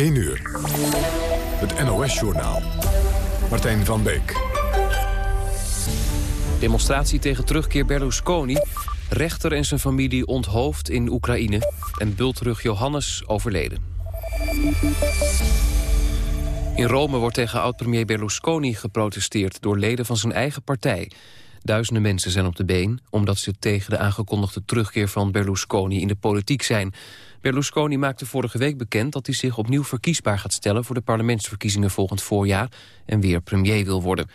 1 uur. Het NOS-journaal. Martijn van Beek. Demonstratie tegen terugkeer Berlusconi. Rechter en zijn familie onthoofd in Oekraïne. En bultrug Johannes overleden. In Rome wordt tegen oud-premier Berlusconi geprotesteerd... door leden van zijn eigen partij. Duizenden mensen zijn op de been... omdat ze tegen de aangekondigde terugkeer van Berlusconi in de politiek zijn. Berlusconi maakte vorige week bekend dat hij zich opnieuw verkiesbaar gaat stellen... voor de parlementsverkiezingen volgend voorjaar... en weer premier wil worden.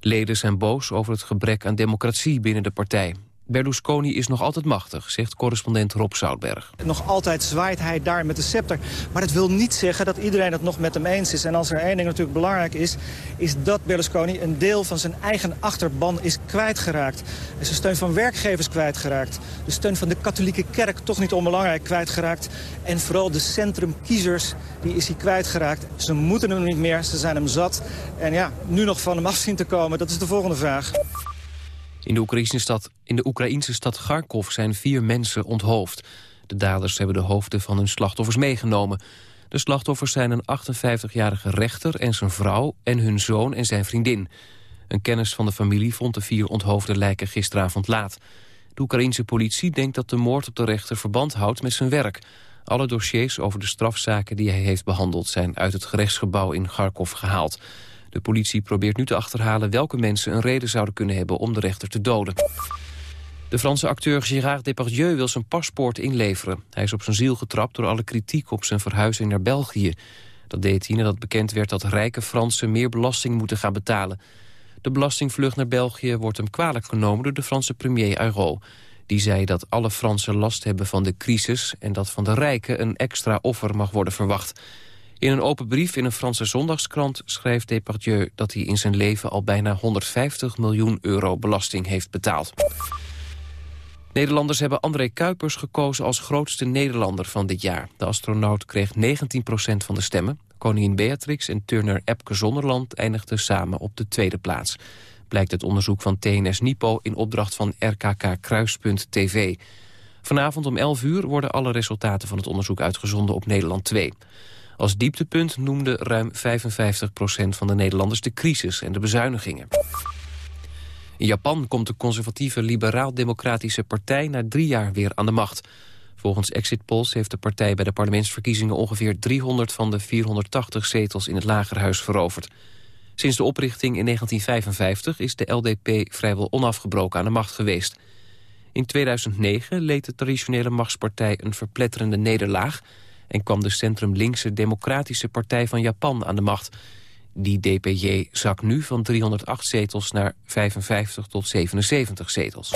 Leden zijn boos over het gebrek aan democratie binnen de partij. Berlusconi is nog altijd machtig, zegt correspondent Rob Zoutberg. Nog altijd zwaait hij daar met de scepter. Maar dat wil niet zeggen dat iedereen het nog met hem eens is. En als er één ding natuurlijk belangrijk is... is dat Berlusconi een deel van zijn eigen achterban is kwijtgeraakt. Hij is steun van werkgevers kwijtgeraakt. De steun van de katholieke kerk, toch niet onbelangrijk, kwijtgeraakt. En vooral de centrumkiezers, die is hij kwijtgeraakt. Ze moeten hem niet meer, ze zijn hem zat. En ja, nu nog van hem af zien te komen, dat is de volgende vraag. In de, Oekraïnse stad, in de Oekraïnse stad Kharkov zijn vier mensen onthoofd. De daders hebben de hoofden van hun slachtoffers meegenomen. De slachtoffers zijn een 58-jarige rechter en zijn vrouw... en hun zoon en zijn vriendin. Een kennis van de familie vond de vier onthoofde lijken gisteravond laat. De Oekraïense politie denkt dat de moord op de rechter verband houdt met zijn werk. Alle dossiers over de strafzaken die hij heeft behandeld... zijn uit het gerechtsgebouw in Kharkov gehaald. De politie probeert nu te achterhalen welke mensen een reden zouden kunnen hebben om de rechter te doden. De Franse acteur Gérard Depardieu wil zijn paspoort inleveren. Hij is op zijn ziel getrapt door alle kritiek op zijn verhuizing naar België. Dat deed hij nadat bekend werd dat rijke Fransen meer belasting moeten gaan betalen. De belastingvlucht naar België wordt hem kwalijk genomen door de Franse premier Ayrault. Die zei dat alle Fransen last hebben van de crisis... en dat van de rijken een extra offer mag worden verwacht. In een open brief in een Franse zondagskrant schrijft Depardieu dat hij in zijn leven al bijna 150 miljoen euro belasting heeft betaald. Nederlanders hebben André Kuipers gekozen als grootste Nederlander van dit jaar. De astronaut kreeg 19% van de stemmen. Koningin Beatrix en turner Epke Zonderland eindigden samen op de tweede plaats. Blijkt het onderzoek van TNS Nipo in opdracht van RKK Kruispunt TV. Vanavond om 11 uur worden alle resultaten van het onderzoek uitgezonden op Nederland 2. Als dieptepunt noemde ruim 55% van de Nederlanders de crisis en de bezuinigingen. In Japan komt de conservatieve liberaal-democratische partij na drie jaar weer aan de macht. Volgens exit polls heeft de partij bij de parlementsverkiezingen ongeveer 300 van de 480 zetels in het lagerhuis veroverd. Sinds de oprichting in 1955 is de LDP vrijwel onafgebroken aan de macht geweest. In 2009 leed de traditionele machtspartij een verpletterende nederlaag en kwam de centrum-linkse Democratische Partij van Japan aan de macht. Die DPJ zak nu van 308 zetels naar 55 tot 77 zetels.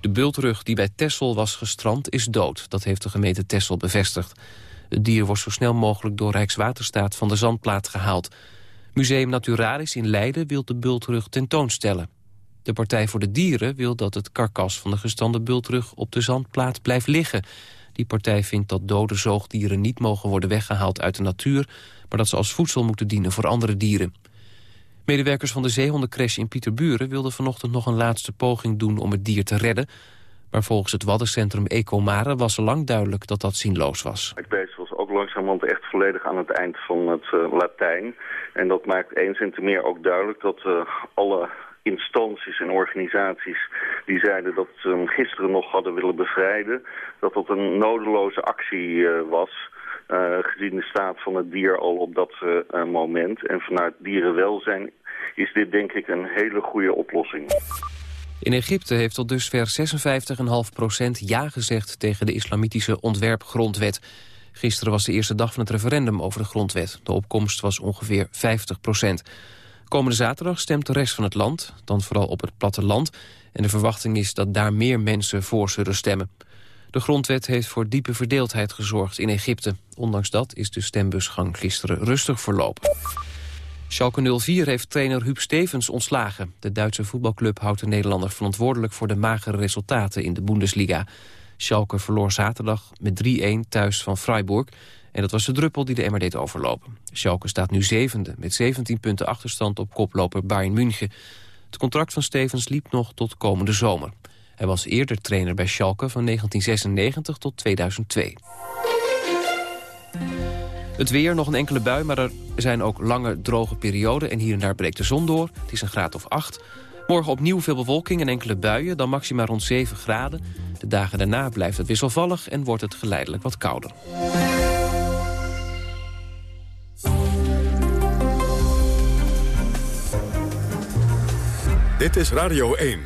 De bultrug die bij Tessel was gestrand is dood. Dat heeft de gemeente Tessel bevestigd. Het dier wordt zo snel mogelijk door Rijkswaterstaat van de zandplaat gehaald. Museum Naturalis in Leiden wil de bultrug tentoonstellen. De Partij voor de Dieren wil dat het karkas van de gestande bultrug op de zandplaat blijft liggen. Die partij vindt dat dode zoogdieren niet mogen worden weggehaald uit de natuur... maar dat ze als voedsel moeten dienen voor andere dieren. Medewerkers van de zeehondencrash in Pieterburen wilden vanochtend nog een laatste poging doen om het dier te redden. Maar volgens het waddencentrum Ecomare was lang duidelijk dat dat zinloos was. Het beest was ook langzamerhand echt volledig aan het eind van het uh, Latijn. En dat maakt eens en te meer ook duidelijk dat uh, alle instanties en organisaties die zeiden dat ze hem gisteren nog hadden willen bevrijden, dat dat een nodeloze actie uh, was. Uh, gezien de staat van het dier al op dat uh, moment. En vanuit dierenwelzijn is dit denk ik een hele goede oplossing. In Egypte heeft tot dusver 56,5% ja gezegd tegen de islamitische ontwerpgrondwet. Gisteren was de eerste dag van het referendum over de grondwet. De opkomst was ongeveer 50 Komende zaterdag stemt de rest van het land, dan vooral op het platteland... en de verwachting is dat daar meer mensen voor zullen stemmen. De grondwet heeft voor diepe verdeeldheid gezorgd in Egypte. Ondanks dat is de stembusgang gisteren rustig verlopen. Schalke 04 heeft trainer Huub Stevens ontslagen. De Duitse voetbalclub houdt de Nederlander verantwoordelijk... voor de magere resultaten in de Bundesliga. Schalke verloor zaterdag met 3-1 thuis van Freiburg... En dat was de druppel die de emmer deed overlopen. Schalke staat nu zevende, met 17 punten achterstand op koploper Bayern München. Het contract van Stevens liep nog tot komende zomer. Hij was eerder trainer bij Schalke van 1996 tot 2002. Het weer, nog een enkele bui, maar er zijn ook lange droge perioden... en hier en daar breekt de zon door. Het is een graad of 8. Morgen opnieuw veel bewolking en enkele buien, dan maximaal rond 7 graden. De dagen daarna blijft het wisselvallig en wordt het geleidelijk wat kouder. Dit is Radio 1.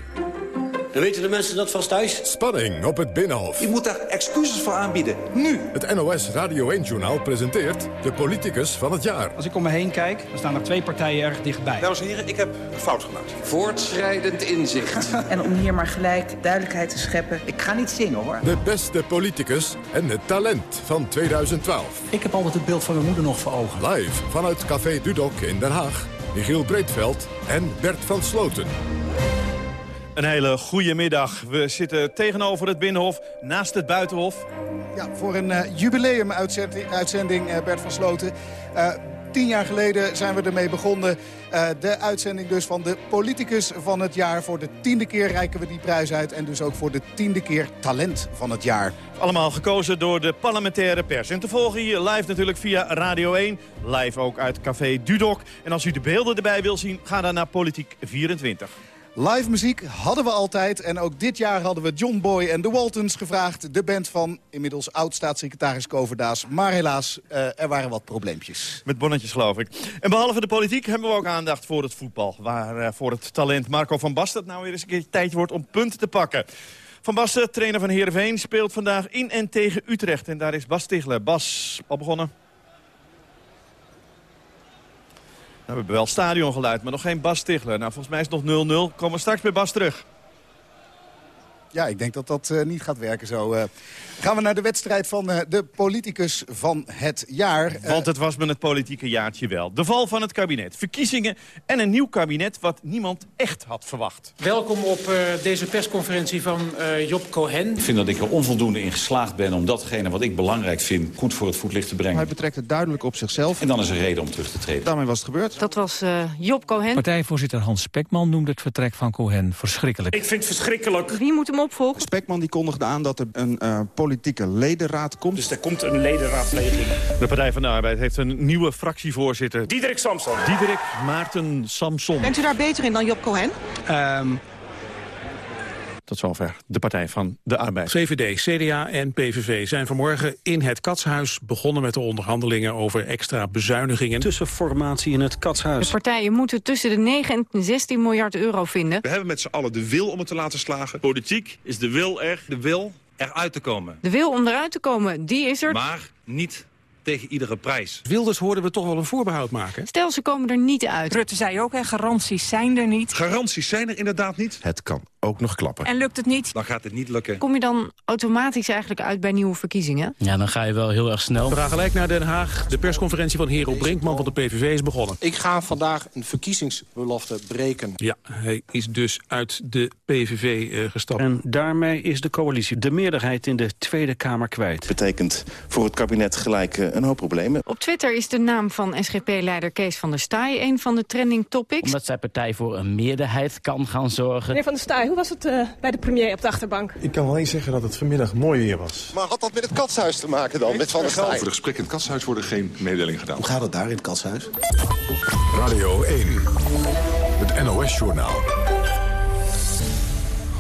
Dan weten de mensen dat vast thuis. Spanning op het Binnenhof. Je moet daar excuses voor aanbieden. Nu. Het NOS Radio 1-journaal presenteert de politicus van het jaar. Als ik om me heen kijk, dan staan er twee partijen erg dichtbij. Dames en heren, ik heb een fout gemaakt. Voortschrijdend inzicht. en om hier maar gelijk duidelijkheid te scheppen. Ik ga niet zingen hoor. De beste politicus en het talent van 2012. Ik heb altijd het beeld van mijn moeder nog voor ogen. Live vanuit Café Dudok in Den Haag. Michiel Breedveld en Bert van Sloten. Een hele goede middag. We zitten tegenover het Binnenhof, naast het Buitenhof. Ja, voor een uh, jubileum-uitzending, uh, Bert van Sloten. Uh, tien jaar geleden zijn we ermee begonnen. de uitzending dus van de politicus van het jaar. Voor de tiende keer reiken we die prijs uit. En dus ook voor de tiende keer talent van het jaar. Allemaal gekozen door de parlementaire pers. En te volgen hier live natuurlijk via Radio 1. Live ook uit Café Dudok. En als u de beelden erbij wil zien, ga dan naar Politiek 24. Live muziek hadden we altijd. En ook dit jaar hadden we John Boy en de Waltons gevraagd. De band van inmiddels oud-staatssecretaris Koverdaas. Maar helaas, uh, er waren wat probleempjes. Met bonnetjes geloof ik. En behalve de politiek hebben we ook aandacht voor het voetbal. Waar uh, voor het talent Marco van Basten nou weer eens een keer tijd wordt om punten te pakken. Van Basten, trainer van Heerenveen, speelt vandaag in en tegen Utrecht. En daar is Bas Stigler. Bas, al begonnen? Nou, we hebben wel stadiongeluid, maar nog geen Bas Stigler. Nou, volgens mij is het nog 0-0. Komen we straks bij Bas terug. Ja, ik denk dat dat uh, niet gaat werken zo. Uh, gaan we naar de wedstrijd van uh, de politicus van het jaar. Want het was met het politieke jaartje wel. De val van het kabinet, verkiezingen en een nieuw kabinet... wat niemand echt had verwacht. Welkom op deze persconferentie van Job Cohen. Ik vind dat ik er onvoldoende in geslaagd ben... om datgene wat ik belangrijk vind goed voor het voetlicht te brengen. Hij betrekt het duidelijk op zichzelf. En dan is er reden om terug te treden. Daarmee was het gebeurd. Dat was Job Cohen. Partijvoorzitter Hans Spekman noemde het vertrek van Cohen verschrikkelijk. Ik vind het verschrikkelijk. Wie moet hem opvolgen? Spekman die kondigde aan dat er een uh, politieke ledenraad komt. Dus er komt een ledenraadpleging. De Partij van de Arbeid heeft een nieuwe fractievoorzitter. Diederik Samson. Diederik Maarten Samson. Bent u daar beter in dan Job Cohen? Um, tot zover de Partij van de Arbeid. VVD, CDA en PVV zijn vanmorgen in het Katshuis begonnen met de onderhandelingen over extra bezuinigingen. Tussenformatie in het Katshuis. De partijen moeten tussen de 9 en 16 miljard euro vinden. We hebben met z'n allen de wil om het te laten slagen. Politiek is de wil er, de wil eruit te komen. De wil om eruit te komen, die is er. Maar niet tegen iedere prijs. Wilders hoorden we toch wel een voorbehoud maken. Stel, ze komen er niet uit. Rutte zei ook, hè, garanties zijn er niet. Garanties zijn er inderdaad niet. Het kan ook nog klappen. En lukt het niet? Dan gaat het niet lukken. Kom je dan automatisch eigenlijk uit bij nieuwe verkiezingen? Ja, dan ga je wel heel erg snel. We gaan gelijk naar Den Haag. De persconferentie van Hero Brinkman van de PVV is begonnen. Ik ga vandaag een verkiezingsbelofte breken. Ja, hij is dus uit de PVV uh, gestapt. En daarmee is de coalitie de meerderheid in de Tweede Kamer kwijt. Betekent voor het kabinet gelijk uh, een hoop problemen. Op Twitter is de naam van SGP-leider Kees van der Staaij een van de trending topics. Omdat zijn partij voor een meerderheid kan gaan zorgen. Meneer van der Staaij, was het uh, bij de premier op de achterbank? Ik kan alleen zeggen dat het vanmiddag mooi weer was. Maar had dat met het katshuis te maken dan, met Van der Staaij? Over de gesprekken in het katshuis worden geen mededelingen gedaan. Hoe gaat het daar in het katshuis? Radio 1, het NOS-journaal.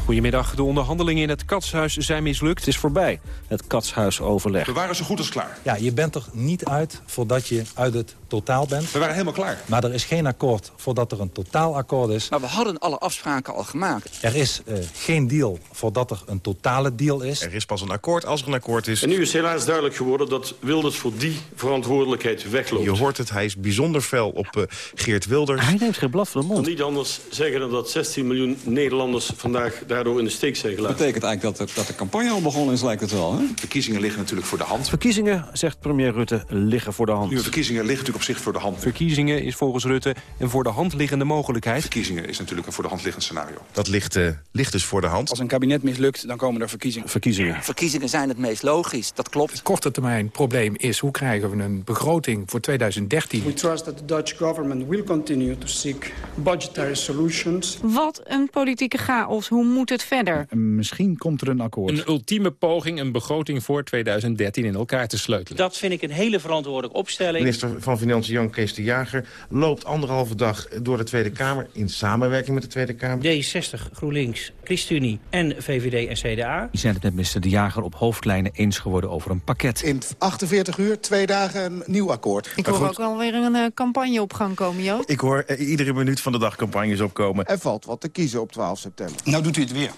Goedemiddag. De onderhandelingen in het katshuis zijn mislukt. Het is voorbij, het katshuisoverleg. We waren zo goed als klaar. Ja, je bent er niet uit voordat je uit het totaal bent. We waren helemaal klaar. Maar er is geen akkoord voordat er een totaalakkoord is. Maar we hadden alle afspraken al gemaakt. Er is uh, geen deal voordat er een totale deal is. Er is pas een akkoord als er een akkoord is. En nu is helaas duidelijk geworden dat Wilders voor die verantwoordelijkheid wegloopt. Je hoort het, hij is bijzonder fel op uh, Geert Wilders. Hij neemt geen blad van de mond. Niet anders zeggen dan dat 16 miljoen Nederlanders vandaag daardoor in de steek zijn gelaten. Dat betekent eigenlijk dat de, dat de campagne al begonnen is, lijkt het wel. Hè? Verkiezingen liggen natuurlijk voor de hand. Verkiezingen, zegt premier Rutte, liggen voor de hand. Nu, verkiezingen liggen natuurlijk op zich voor de hand. Verkiezingen is volgens Rutte een voor de hand liggende mogelijkheid. Verkiezingen is natuurlijk een voor de hand liggend scenario. Dat ligt, eh, ligt dus voor de hand. Als een kabinet mislukt, dan komen er verkiezingen. Verkiezingen. Verkiezingen zijn het meest logisch, dat klopt. Het korte termijn probleem is hoe krijgen we een begroting voor 2013. We trust that the Dutch government will continue to seek budgetary solutions. Wat een politieke chaos. Hoe moet het verder? Misschien komt er een akkoord. Een ultieme poging een begroting voor 2013 in elkaar te sleutelen. Dat vind ik een hele verantwoordelijke opstelling. Minister van Financiën Jan Kees de Jager loopt anderhalve dag door de Tweede Kamer... in samenwerking met de Tweede Kamer. D60, GroenLinks, ChristenUnie en VVD en CDA. Die zijn het met minister de Jager op hoofdlijnen eens geworden over een pakket. In 48 uur, twee dagen, een nieuw akkoord. Ik hoor ook wel weer een uh, campagne op gang komen, Joost. Ik hoor uh, iedere minuut van de dag campagnes opkomen. Er valt wat te kiezen op 12 september. Nou doet u het weer.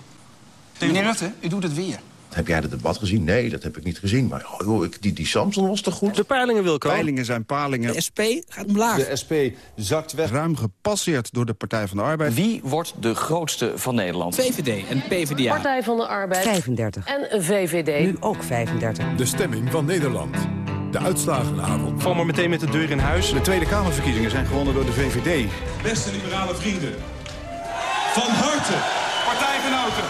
Meneer Rutte, u doet het weer. Heb jij het debat gezien? Nee, dat heb ik niet gezien. Maar oh, ik, die, die Samson was toch goed? De peilingen, Wilco? Peilingen zijn palingen. De SP gaat omlaag. De SP zakt weg. Ruim gepasseerd door de Partij van de Arbeid. Wie wordt de grootste van Nederland? VVD en PvdA. Partij van de Arbeid. 35. En VVD. Nu ook 35. De stemming van Nederland. De uitslagenavond. Val maar meteen met de deur in huis. De Tweede Kamerverkiezingen zijn gewonnen door de VVD. Beste liberale vrienden, van harte, partijgenoten,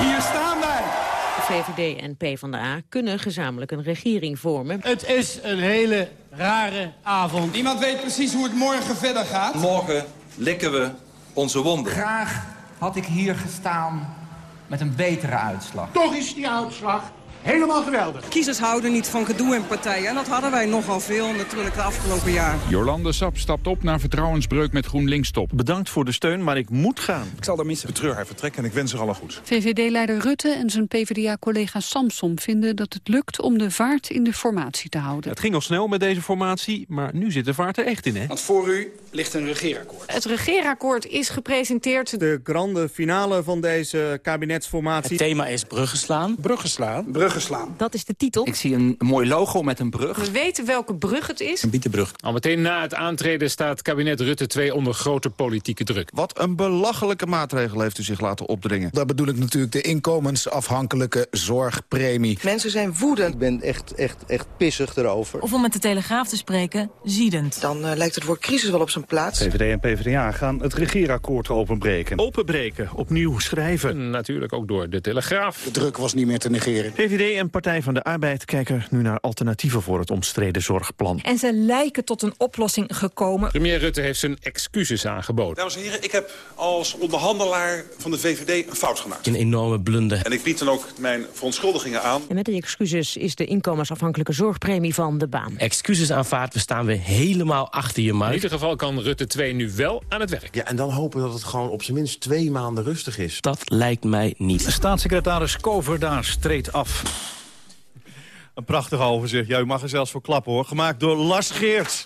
hier staan wij. VVD en PvdA kunnen gezamenlijk een regering vormen. Het is een hele rare avond. Niemand weet precies hoe het morgen verder gaat. Morgen likken we onze wonden. Graag had ik hier gestaan met een betere uitslag. Toch is die uitslag helemaal geweldig. Kiezers houden niet van gedoe in partijen. En dat hadden wij nogal veel natuurlijk de afgelopen jaar. Jolande Sap stapt op naar vertrouwensbreuk met GroenLinks top. Bedankt voor de steun, maar ik moet gaan. Ik zal er missen. Betreur haar vertrek en ik wens er alle goed. VVD-leider Rutte en zijn PvdA-collega Samsom vinden dat het lukt om de vaart in de formatie te houden. Het ging al snel met deze formatie, maar nu zit de vaart er echt in, hè? Want voor u ligt een regeerakkoord. Het regeerakkoord is gepresenteerd. De grande finale van deze kabinetsformatie. Het thema is bruggen slaan. Bruggen slaan. Bruggen slaan. Dat is de titel. Ik zie een mooi logo met een brug. We weten welke brug het is. Een bietenbrug. Al meteen na het aantreden staat kabinet Rutte 2 onder grote politieke druk. Wat een belachelijke maatregel heeft u zich laten opdringen. Daar bedoel ik natuurlijk de inkomensafhankelijke zorgpremie. Mensen zijn woedend. Ik ben echt, echt, echt pissig erover. Of om met de Telegraaf te spreken, ziedend. Dan uh, lijkt het woord crisis wel op zijn plaats. VVD en PvdA gaan het regeerakkoord openbreken. Openbreken, opnieuw schrijven. Natuurlijk ook door de Telegraaf. De druk was niet meer te negeren. VVD en Partij van de Arbeid kijken nu naar alternatieven voor het omstreden zorgplan. En ze lijken tot een oplossing gekomen. Premier Rutte heeft zijn excuses aangeboden. Dames en heren, ik heb als onderhandelaar van de VVD een fout gemaakt. Een enorme blunder. En ik bied dan ook mijn verontschuldigingen aan. En met die excuses is de inkomensafhankelijke zorgpremie van de baan. Excuses aanvaard, we staan weer helemaal achter je, Mark. In ieder geval kan Rutte 2 nu wel aan het werk. Ja, en dan hopen dat het gewoon op zijn minst twee maanden rustig is. Dat lijkt mij niet. Staatssecretaris Koverdaas treedt af. Een prachtig overzicht. Ja, u mag er zelfs voor klappen hoor. Gemaakt door Lars Geerts.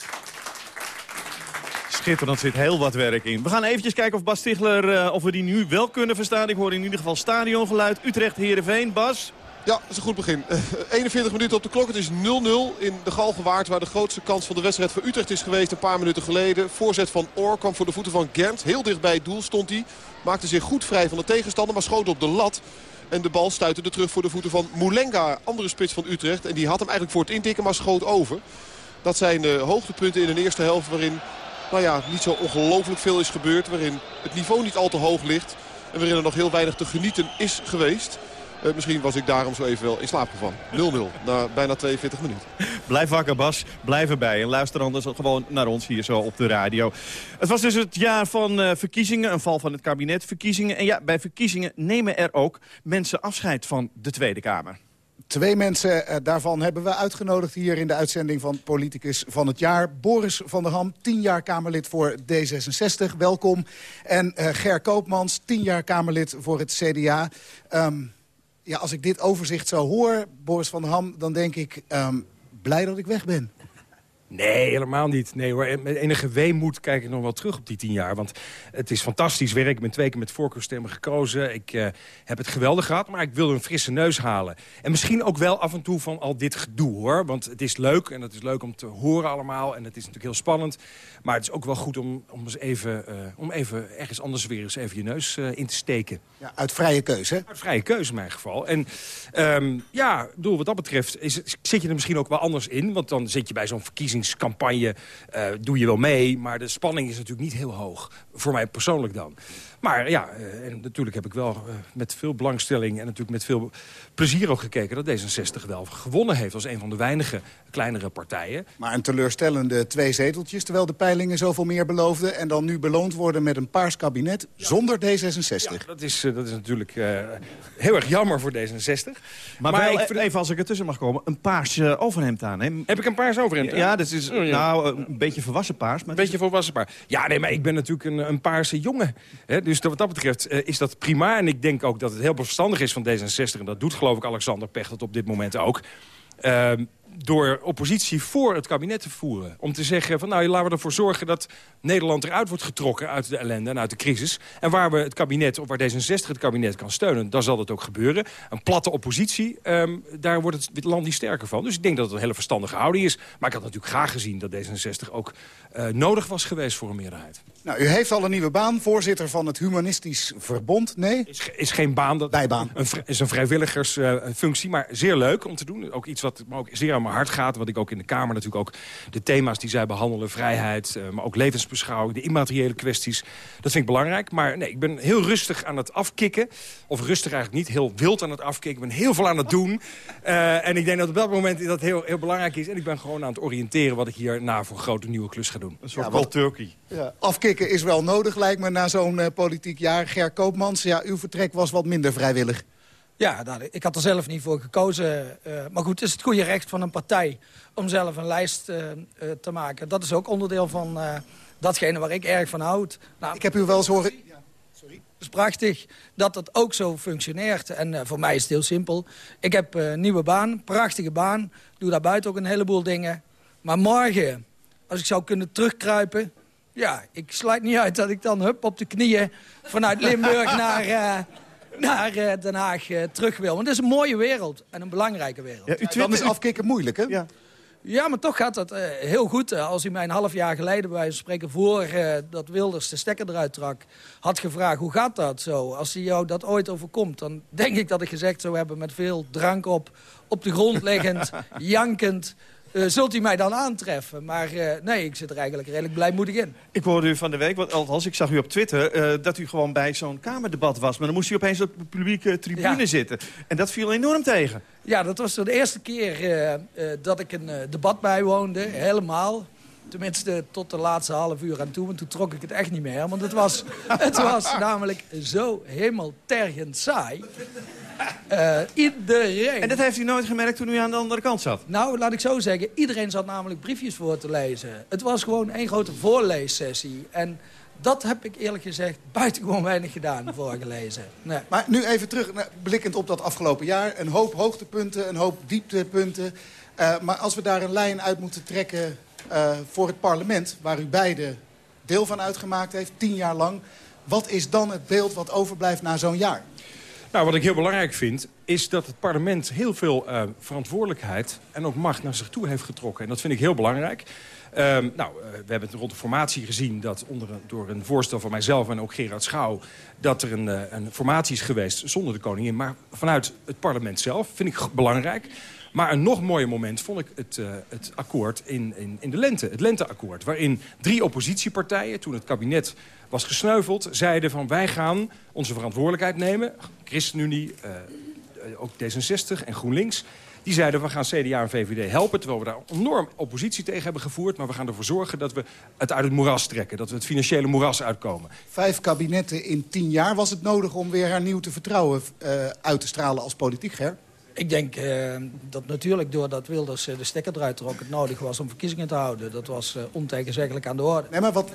Schitterend, zit heel wat werk in. We gaan eventjes kijken of Bas Stigler, uh, of we die nu wel kunnen verstaan. Ik hoor in ieder geval stadiongeluid. Utrecht-Herenveen. Bas? Ja, dat is een goed begin. Uh, 41 minuten op de klok. Het is 0-0 in de Galgenwaard. Waar de grootste kans van de wedstrijd voor Utrecht is geweest een paar minuten geleden. Voorzet van Oor kwam voor de voeten van Gernt. Heel dicht bij het doel stond hij. Maakte zich goed vrij van de tegenstander, maar schoot op de lat. En de bal stuitte er terug voor de voeten van Moulenga, andere spits van Utrecht. En die had hem eigenlijk voor het intikken, maar schoot over. Dat zijn de hoogtepunten in een eerste helft waarin nou ja, niet zo ongelooflijk veel is gebeurd. Waarin het niveau niet al te hoog ligt. En waarin er nog heel weinig te genieten is geweest. Uh, misschien was ik daarom zo even wel in slaap gevallen. 0-0 na bijna 42 minuten. Blijf wakker Bas, blijf erbij. En luister anders gewoon naar ons hier zo op de radio. Het was dus het jaar van uh, verkiezingen, een val van het kabinet, verkiezingen. En ja, bij verkiezingen nemen er ook mensen afscheid van de Tweede Kamer. Twee mensen uh, daarvan hebben we uitgenodigd hier in de uitzending van Politicus van het Jaar. Boris van der Ham, tien jaar Kamerlid voor D66, welkom. En uh, Ger Koopmans, tien jaar Kamerlid voor het CDA. Um, ja, als ik dit overzicht zo hoor, Boris van der Ham, dan denk ik... Um, blij dat ik weg ben. Nee, helemaal niet. Nee hoor, met enige weemoed kijk ik nog wel terug op die tien jaar. Want het is fantastisch werk. Ik ben twee keer met voorkeurstemmen gekozen. Ik uh, heb het geweldig gehad, maar ik wil een frisse neus halen. En misschien ook wel af en toe van al dit gedoe hoor. Want het is leuk en het is leuk om te horen allemaal. En het is natuurlijk heel spannend. Maar het is ook wel goed om, om, eens even, uh, om even ergens anders weer eens even je neus uh, in te steken. Ja, uit vrije keuze, hè? Uit vrije keuze in mijn geval. En um, ja, bedoel, wat dat betreft is, zit je er misschien ook wel anders in. Want dan zit je bij zo'n verkiezing verkiezingscampagne eh, doe je wel mee. Maar de spanning is natuurlijk niet heel hoog. Voor mij persoonlijk dan. Maar ja, eh, en natuurlijk heb ik wel eh, met veel belangstelling... en natuurlijk met veel plezier ook gekeken... dat D66 wel gewonnen heeft als een van de weinige kleinere partijen. Maar een teleurstellende twee zeteltjes... terwijl de peilingen zoveel meer beloofden... en dan nu beloond worden met een paars kabinet zonder D66. dat, is, eh, dat is natuurlijk eh, heel erg jammer voor D66. Maar, wel, even als ik ertussen mag komen, een paars overhemd aan. Hè? Heb ik een paars overhemd aan? Ja, dat is Oh, ja. nou een beetje volwassen paars. Maar Een beetje volwassen paars. Ja, nee, maar ik ben natuurlijk een, een paarse jongen. Hè? Dus wat dat betreft eh, is dat prima. En ik denk ook dat het heel verstandig is van D66... en dat doet geloof ik Alexander Pechtold op dit moment ook... Ehm, door oppositie voor het kabinet te voeren. Om te zeggen van nou laten we ervoor zorgen dat Nederland eruit wordt getrokken uit de ellende en uit de crisis. En waar we het kabinet, of waar D66 het kabinet kan steunen, dan zal dat ook gebeuren. Een platte oppositie, ehm, daar wordt het land niet sterker van. Dus ik denk dat het een hele verstandige houding is. Maar ik had natuurlijk graag gezien dat D66 ook eh, nodig was geweest voor een meerderheid. Nou, u heeft al een nieuwe baan, voorzitter van het Humanistisch Verbond. Nee? Is, is geen baan. Dat, Bijbaan. Een, is een vrijwilligersfunctie, maar zeer leuk om te doen. Ook iets wat me ook zeer aan mijn hart gaat. Wat ik ook in de Kamer natuurlijk ook de thema's die zij behandelen. Vrijheid, eh, maar ook levensbeschouwing, de immateriële kwesties. Dat vind ik belangrijk. Maar nee, ik ben heel rustig aan het afkicken. Of rustig eigenlijk niet, heel wild aan het afkicken. Ik ben heel veel aan het doen. Eh, en ik denk dat op dat moment dat heel, heel belangrijk is. En ik ben gewoon aan het oriënteren wat ik hierna voor een grote nieuwe klus ga doen. Een soort Ja, wat- turkey. Ja, afkicken is wel nodig, lijkt me, na zo'n eh, politiek jaar. Ger Koopmans, ja, uw vertrek was wat minder vrijwillig. Ja, nou, ik had er zelf niet voor gekozen. eh, maar goed, het is het goede recht van een partij om zelf een lijst eh, eh, te maken. Dat is ook onderdeel van datgene waar ik erg van houd. Nou, Ik heb u wel eens horen... Het is prachtig dat dat ook zo functioneert. En voor mij is het heel simpel. Ik heb een nieuwe baan, prachtige baan. Doe daar buiten ook een heleboel dingen. Maar morgen, als ik zou kunnen terugkruipen... Ja, ik sluit niet uit dat ik dan hup op de knieën vanuit Limburg naar, naar eh, Den Haag eh, terug wil. Want het is een mooie wereld en een belangrijke wereld. Ja, u dan is afkicken moeilijk, hè? Ja. Ja, maar toch gaat dat eh, heel goed. Als u mij een half jaar geleden, bij wijze van spreken... voor dat Wilders de stekker eruit trak, had gevraagd... hoe gaat dat zo? Als hij jou dat ooit overkomt... dan denk ik dat ik gezegd zou hebben met veel drank op... op de grond liggend, jankend... eh, zult u mij dan aantreffen? Maar eh, nee, ik zit er eigenlijk redelijk blijmoedig in. Ik hoorde u van de week, want althans ik zag u op Twitter... eh, dat u gewoon bij zo'n Kamerdebat was. Maar dan moest u opeens op de publieke tribune Ja. zitten. En dat viel enorm tegen. Ja, dat was de eerste keer dat ik een debat bijwoonde, helemaal. Tenminste, tot de laatste half uur aan toe, want toen trok ik het echt niet meer. Want het was, het was namelijk zo hemeltergend saai. Eh, iedereen... En dat heeft u nooit gemerkt toen u aan de andere kant zat? Nou, laat ik zo zeggen, iedereen zat namelijk briefjes voor te lezen. Het was gewoon één grote voorleessessie. En dat heb ik eerlijk gezegd buitengewoon weinig gedaan, voorgelezen. Nee. Maar nu even terug, nou, blikkend op dat afgelopen jaar. Een hoop hoogtepunten, een hoop dieptepunten. Eh, maar als we daar een lijn uit moeten trekken eh, voor het parlement... waar u beide deel van uitgemaakt heeft, tien jaar lang... wat is dan het beeld wat overblijft na zo'n jaar? Nou, wat ik heel belangrijk vind, is dat het parlement heel veel eh, verantwoordelijkheid en ook macht naar zich toe heeft getrokken. En dat vind ik heel belangrijk. Ehm, nou, eh, we hebben het rond de formatie gezien dat onder, door een voorstel van mijzelf en ook Gerard Schouw... dat er een, een formatie is geweest zonder de koningin, maar vanuit het parlement zelf. Vind ik belangrijk. Maar een nog mooier moment vond ik het, eh, het akkoord in, in, in de lente, het lenteakkoord. Waarin drie oppositiepartijen, toen het kabinet was gesneuveld... zeiden van wij gaan onze verantwoordelijkheid nemen. ChristenUnie, eh, ook D66 en GroenLinks... Die zeiden, we gaan CDA en VVD helpen... terwijl we daar enorm oppositie tegen hebben gevoerd... maar we gaan ervoor zorgen dat we het uit het moeras trekken. Dat we het financiële moeras uitkomen. Vijf kabinetten in tien jaar was het nodig om weer hernieuwd te vertrouwen uit te stralen als politiek, Ger? Ik denk eh, dat natuurlijk doordat Wilders eh, de stekker eruit trok... het nodig was om verkiezingen te houden. Dat was eh ontegenzeggelijk aan de orde. Nee, maar wat,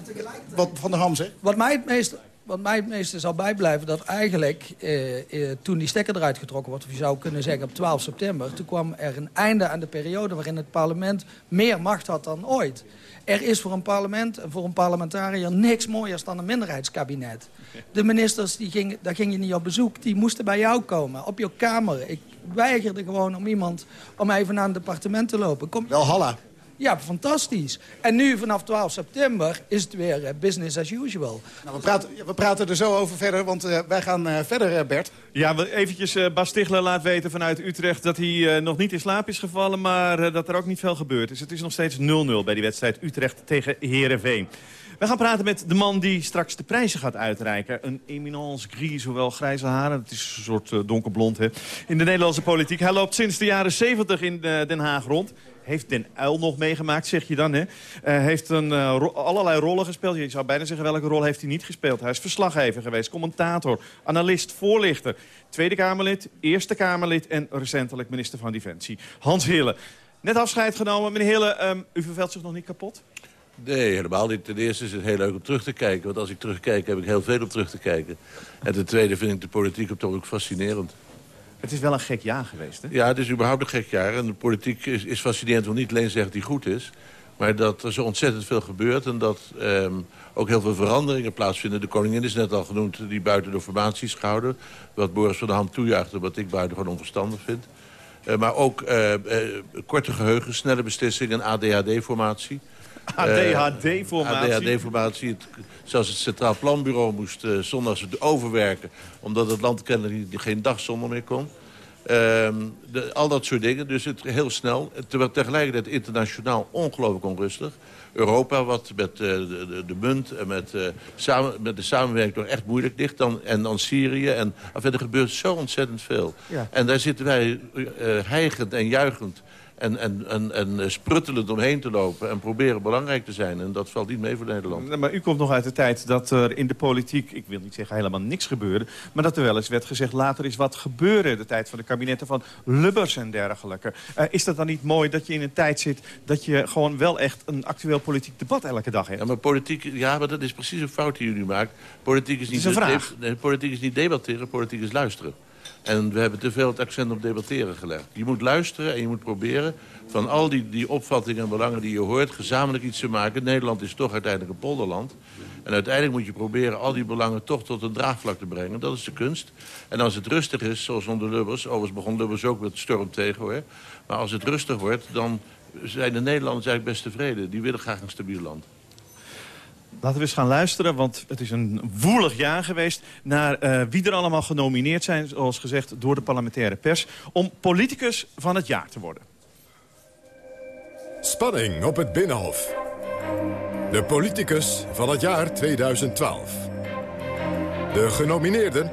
wat Van der Ham zegt? Wat mij het meest, wat mij het meeste zal bijblijven... dat eigenlijk eh, eh, toen die stekker eruit getrokken wordt... of je zou kunnen zeggen op 12 september... toen kwam er een einde aan de periode waarin het parlement meer macht had dan ooit. Er is voor een parlement en voor een parlementariër niks mooiers dan een minderheidskabinet. De ministers, die gingen, daar ging je niet op bezoek, die moesten bij jou komen, op je kamer. Ik weigerde gewoon om iemand om even naar een departement te lopen. Kom, Wel Halla. Ja, fantastisch. En nu vanaf 12 september is het weer eh, business as usual. Nou, we, praten, we praten er zo over verder, want uh, wij gaan uh, verder, Bert. Ja, we eventjes Bas Stigler laat weten vanuit Utrecht... dat hij nog niet in slaap is gevallen, maar dat er ook niet veel gebeurd is. Het is nog steeds 0-0 bij die wedstrijd Utrecht tegen Heerenveen. We gaan praten met de man die straks de prijzen gaat uitreiken. Een eminence gris, zowel grijze haren, het is een soort uh, donkerblond hè, in de Nederlandse politiek. Hij loopt sinds de jaren 70 in uh, Den Haag rond. Heeft Den Uil nog meegemaakt, zeg je dan. Hè? Uh, heeft een, allerlei rollen gespeeld. Je zou bijna zeggen, welke rol heeft hij niet gespeeld? Hij is verslaggever geweest, commentator, analist, voorlichter. Tweede Kamerlid, Eerste Kamerlid en recentelijk minister van Defensie. Hans Hille. Net afscheid genomen. Meneer Hille, um, u verveelt zich nog niet kapot? Nee, helemaal niet. Ten eerste is het heel leuk om terug te kijken. Want als ik terugkijk, heb ik heel veel om terug te kijken. En ten tweede vind ik de politiek op toch ook fascinerend. Het is wel een gek jaar geweest, hè? Ja, het is überhaupt een gek jaar. En de politiek is, is fascinerend, want niet alleen zegt die goed is... maar dat er zo ontzettend veel gebeurt... en dat um, ook heel veel veranderingen plaatsvinden. De koningin is net al genoemd, die buiten de formatie is gehouden. Wat Boris van der Ham toejuichte, wat ik buitengewoon onverstandig vind. Uh, maar ook uh, uh, korte geheugen, snelle beslissingen, ADHD-formatie... ADHD-formatie? ADHD-formatie. Zelfs het Centraal Planbureau moest uh, zondags overwerken... omdat het land kennelijk geen dag zonder meer kon. Um, de, al dat soort dingen, dus het heel snel. Terwijl tegelijkertijd internationaal ongelooflijk onrustig. Europa, wat met uh, de, de, de, munt en met, uh, samen, met de samenwerking toch echt moeilijk ligt. Dan, en dan Syrië. En enfin, er gebeurt zo ontzettend veel. Ja. En daar zitten wij uh, hijgend en juichend en, en, en, en spruttelend omheen te lopen en proberen belangrijk te zijn. En dat valt niet mee voor Nederland. Maar u komt nog uit de tijd dat er in de politiek, ik wil niet zeggen helemaal niks gebeurde... maar dat er wel eens werd gezegd, later is wat gebeuren. De tijd van de kabinetten van Lubbers en dergelijke. Uh, is dat dan niet mooi dat je in een tijd zit... dat je gewoon wel echt een actueel politiek debat elke dag hebt? Ja, maar politiek, ja, maar dat is precies een fout die jullie maakt. Politiek is, niet is een vraag. Nee, politiek is niet debatteren, politiek is luisteren. En we hebben te veel het accent op debatteren gelegd. Je moet luisteren en je moet proberen van al die, die opvattingen en belangen die je hoort... gezamenlijk iets te maken. Nederland is toch uiteindelijk een polderland. En uiteindelijk moet je proberen al die belangen toch tot een draagvlak te brengen. Dat is de kunst. En als het rustig is, zoals onder Lubbers... overigens begon Lubbers ook met storm tegen, hoor. Maar als het rustig wordt, dan zijn de Nederlanders eigenlijk best tevreden. Die willen graag een stabiel land. Laten we eens gaan luisteren, want het is een woelig jaar geweest... naar uh, wie er allemaal genomineerd zijn, zoals gezegd, door de parlementaire pers... om politicus van het jaar te worden. Spanning op het Binnenhof. De politicus van het jaar 2012. De genomineerden...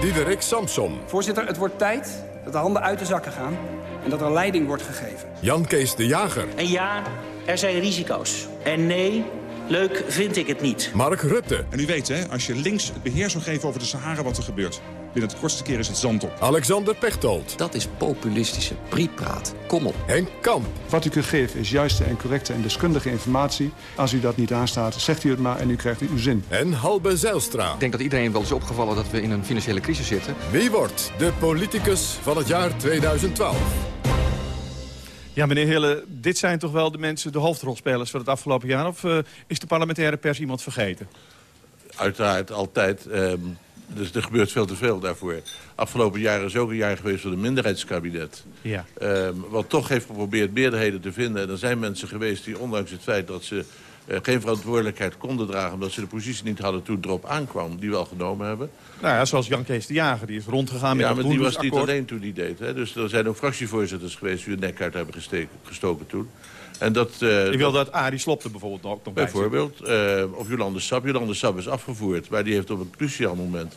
Diederik Samsom. Voorzitter, het wordt tijd dat de handen uit de zakken gaan... en dat er leiding wordt gegeven. Jan Kees de Jager. En ja, er zijn risico's. En nee, Leuk vind ik het niet. Mark Rutte. En u weet, hè, als je links het beheer zou geven over de Sahara, wat er gebeurt. Binnen het kortste keer is het zand op. Alexander Pechtold. Dat is populistische priepraat. Kom op. Henk Kamp. Wat u kunt geven is juiste en correcte en deskundige informatie. Als u dat niet aanstaat, zegt u het maar en u krijgt uw zin. En Halbe Zijlstra. Ik denk dat iedereen wel is opgevallen dat we in een financiële crisis zitten. Wie wordt de politicus van het jaar 2012? Ja, meneer Hille, dit zijn toch wel de mensen, de hoofdrolspelers van het afgelopen jaar? Of uh, is de parlementaire pers iemand vergeten? Uiteraard, altijd. Um, dus er gebeurt veel te veel daarvoor. Afgelopen jaar is ook een jaar geweest van een minderheidskabinet. Ja. Um, wat toch heeft geprobeerd meerderheden te vinden. En er zijn mensen geweest die, ondanks het feit dat ze geen verantwoordelijkheid konden dragen... omdat ze de positie niet hadden toen erop aankwam, die wel genomen hebben. Nou ja, zoals Jan Kees de Jager, die is rondgegaan met ja, maar die was niet alleen toen die deed. Hè? Dus er zijn ook fractievoorzitters geweest die hun nek uit hebben gesteken, gestoken toen. En dat, uh, Je wil dat Arie Slopte bijvoorbeeld ook nog Bijvoorbeeld, uh, of Jolande Sap. Jolande Sap is afgevoerd, maar die heeft op een cruciaal moment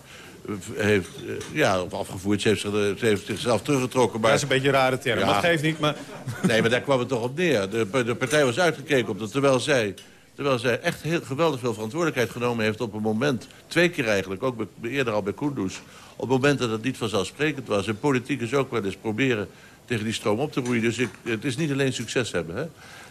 heeft, uh, ja, of afgevoerd. Ze heeft, zich, ze heeft zichzelf teruggetrokken. Maar... Dat is een beetje een rare term, ja. dat geeft niet. Maar... Nee, maar daar kwam het toch op neer. De, de partij was uitgekeken op dat terwijl zij Terwijl zij echt heel geweldig veel verantwoordelijkheid genomen heeft op een moment. Twee keer eigenlijk, ook bij, eerder al bij Kunduz. Op het moment dat het niet vanzelfsprekend was. En politiek is ook wel eens proberen tegen die stroom op te roeien. Dus ik, het is niet alleen succes hebben. Hè?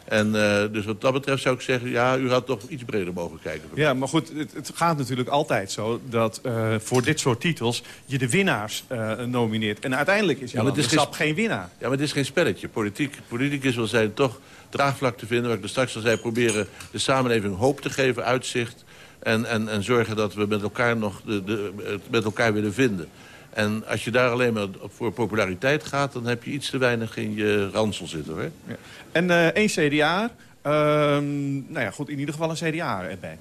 En uh, dus wat dat betreft zou ik zeggen, ja, u had toch iets breder mogen kijken. Ja, maar goed, het, het gaat natuurlijk altijd zo dat uh, voor dit soort titels je de winnaars uh, nomineert. En uiteindelijk is Jan ja, de Sap geen winnaar. Ja, maar het is geen spelletje. Politiek, politicus wil zijn toch draagvlak te vinden. Wat ik er straks al zei, proberen de samenleving hoop te geven, uitzicht. En, en, en zorgen dat we met elkaar nog de, de, met elkaar willen vinden. En als je daar alleen maar voor populariteit gaat... dan heb je iets te weinig in je ransel zitten. Hoor. Ja. En eh één CDA, ehm, nou ja, goed, in ieder geval een CDA erbij.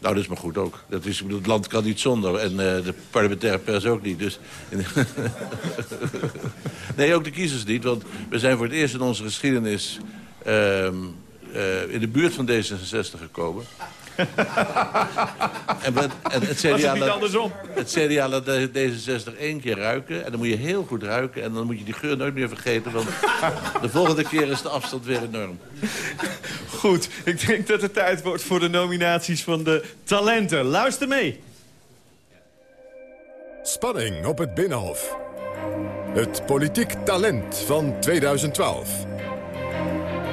Nou, dat is maar goed ook. Dat is, ik bedoel, het land kan niet zonder. En eh, de parlementaire pers ook niet. Dus... nee, ook de kiezers niet. Want we zijn voor het eerst in onze geschiedenis... ehm, eh, in de buurt van D66 gekomen. en, wat- en het Was het CDA, niet laat, andersom? het CDA laat D66 één keer ruiken. En dan moet je heel goed ruiken. En dan moet je die geur nooit meer vergeten. Want de volgende keer is de afstand weer enorm. Goed, ik denk dat het tijd wordt voor de nominaties van de talenten. Luister mee. Spanning op het Binnenhof. Het politiek talent van 2012.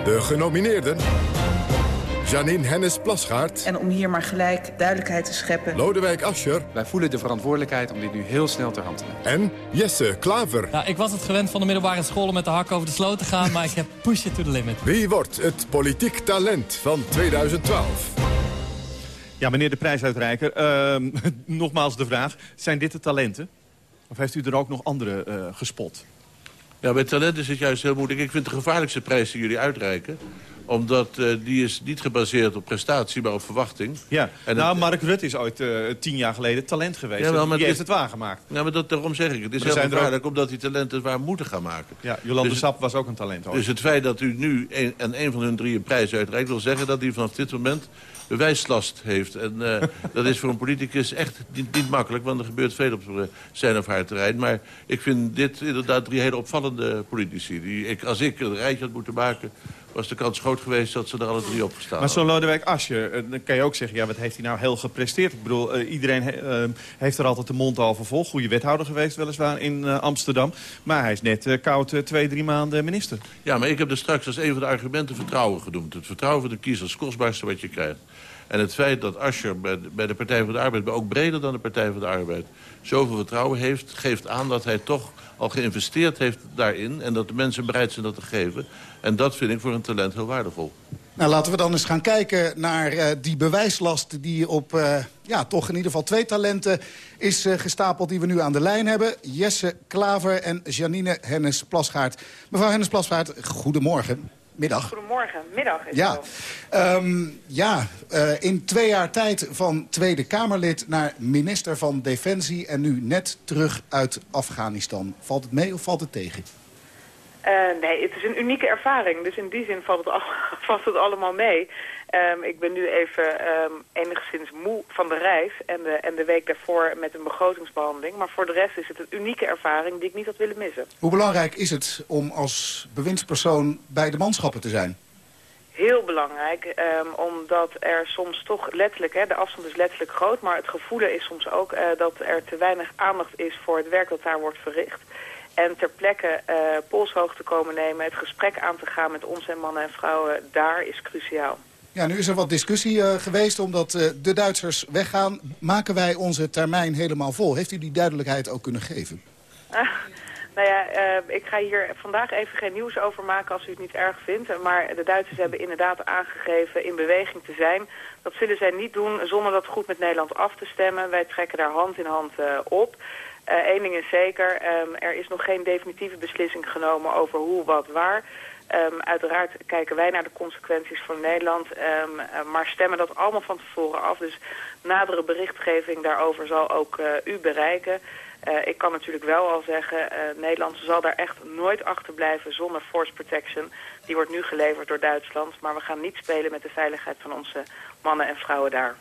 De genomineerden... Janine Hennis-Plasgaard, En om hier maar gelijk duidelijkheid te scheppen. Lodewijk Asscher Wij voelen de verantwoordelijkheid om dit nu heel snel ter hand te nemen. en Jesse Klaver. Ja, ik was het gewend van de middelbare scholen met de hak over de sloot te gaan, maar ik heb push it to the limit. Wie wordt het politiek talent van 2012? Ja, meneer de prijsuitreiker, ehm, nogmaals de vraag. Zijn dit de talenten? Of heeft u er ook nog andere eh, gespot? Ja, bij talent is het juist heel moeilijk. Ik vind de gevaarlijkste prijs die jullie uitreiken omdat eh, die is niet gebaseerd op prestatie, maar op verwachting. Ja, En nou, het- Mark Rutte is ooit eh, tien jaar geleden talent geweest. Jawel, En maar die heeft is- het waargemaakt. Ja, maar dat, daarom zeg ik. Het is heel gevaarlijk omdat die talenten het waar moeten gaan maken. Ja, Jolande Dus- Sap was ook een talent. ooit. Dus het feit dat u nu een, en een van hun drie een prijs uitreikt... wil zeggen dat hij vanaf dit moment bewijslast heeft. En eh, dat is voor een politicus echt niet, niet makkelijk... want er gebeurt veel op eh, zijn of haar terrein. Maar ik vind dit inderdaad drie hele opvallende politici. Die ik, als ik een rijtje had moeten maken... was de kans groot geweest dat ze er alle drie op gestaan Maar zo'n. Lodewijk Asscher, eh, dan kan je ook zeggen... ja, wat heeft hij nou heel gepresteerd? Ik bedoel, eh, iedereen he- eh, heeft er altijd de mond over vol. Goede wethouder geweest weliswaar in Amsterdam. Maar hij is net koud twee, drie maanden minister. Ja, maar ik heb er straks als een van de argumenten vertrouwen genoemd. Het vertrouwen van de kiezers, het kostbaarste wat je krijgt. En het feit dat Asscher bij de Partij van de Arbeid... maar ook breder dan de Partij van de Arbeid... zoveel vertrouwen heeft, geeft aan dat hij toch al geïnvesteerd heeft daarin... en dat de mensen bereid zijn dat te geven. En dat vind ik voor een talent heel waardevol. Nou, laten we dan eens gaan kijken naar eh, die bewijslast... die op eh, ja, toch in ieder geval twee talenten is eh, gestapeld... die we nu aan de lijn hebben. Jesse Klaver en Janine Hennis-Plasgaard. Mevrouw Hennis-Plasgaard, goedemorgen. Middag. Goedemorgen, middag is Ja, Ehm, ja eh, in twee jaar tijd van Tweede Kamerlid naar minister van Defensie... en nu net terug uit Afghanistan. Valt het mee of valt het tegen? Eh, nee, het is een unieke ervaring. Dus in die zin valt het, al, valt het allemaal mee. Ehm, ik ben nu even ehm, enigszins moe van de reis en de, en de week daarvoor met een begrotingsbehandeling. Maar voor de rest is het een unieke ervaring die ik niet had willen missen. Hoe belangrijk is het om als bewindspersoon bij de manschappen te zijn? Heel belangrijk, ehm, omdat er soms toch letterlijk, hè, de afstand is letterlijk groot, maar het gevoelen is soms ook eh, dat er te weinig aandacht is voor het werk dat daar wordt verricht. En ter plekke eh polshoogte komen nemen, het gesprek aan te gaan met ons en mannen en vrouwen, daar is cruciaal. Ja, nu is er wat discussie eh, geweest omdat eh, de Duitsers weggaan. Maken wij onze termijn helemaal vol? Heeft u die duidelijkheid ook kunnen geven? Ah, nou ja, ik ga hier vandaag even geen nieuws over maken als u het niet erg vindt. Maar de Duitsers hebben inderdaad aangegeven in beweging te zijn. Dat zullen zij niet doen zonder dat goed met Nederland af te stemmen. Wij trekken daar hand in hand op. Eén ding is zeker, ehm, er is nog geen definitieve beslissing genomen over hoe, wat, waar. Ehm, uiteraard kijken wij naar de consequenties voor Nederland, eh, maar stemmen dat allemaal van tevoren af. Dus nadere berichtgeving daarover zal ook eh, u bereiken. Eh, ik kan natuurlijk wel al zeggen, eh, Nederland zal daar echt nooit achterblijven zonder force protection. Die wordt nu geleverd door Duitsland, maar we gaan niet spelen met de veiligheid van onze mannen en vrouwen daar.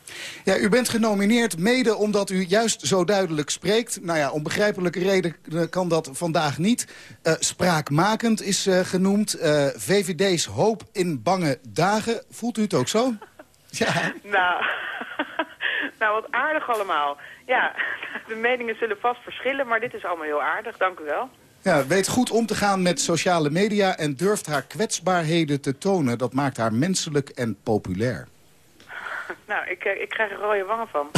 Ja, u bent genomineerd mede omdat u juist zo duidelijk spreekt. Nou ja, om begrijpelijke reden kan dat vandaag niet. Eh, spraakmakend is eh, genoemd. Eh, VVD's hoop in bange dagen. Voelt u het ook zo? Ja. Nou, nou, wat aardig allemaal. Ja, de meningen zullen vast verschillen, maar dit is allemaal heel aardig. Dank u wel. Ja, weet goed om te gaan met sociale media en durft haar kwetsbaarheden te tonen. Dat maakt haar menselijk en populair. Nou, ik, eh, ik krijg er rode wangen van.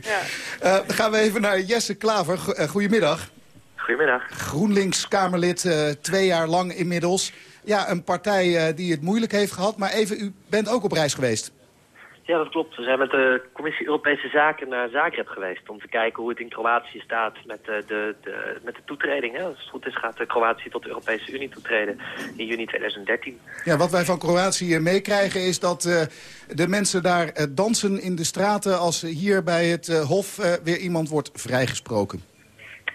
ja. Eh, dan gaan we even naar Jesse Klaver. Eh, goedemiddag. Goedemiddag. GroenLinks-Kamerlid, eh, twee jaar lang inmiddels. Ja, een partij eh, die het moeilijk heeft gehad. Maar even, u bent ook op reis geweest. Ja, dat klopt. We zijn met de Commissie Europese Zaken naar Zagreb geweest... om te kijken hoe het in Kroatië staat met de, de, de met de toetreding. Hè. Als het goed is gaat de Kroatië tot de Europese Unie toetreden in juni 2013. Ja, wat wij van Kroatië meekrijgen is dat uh, de mensen daar dansen in de straten... als hier bij het Hof weer iemand wordt vrijgesproken.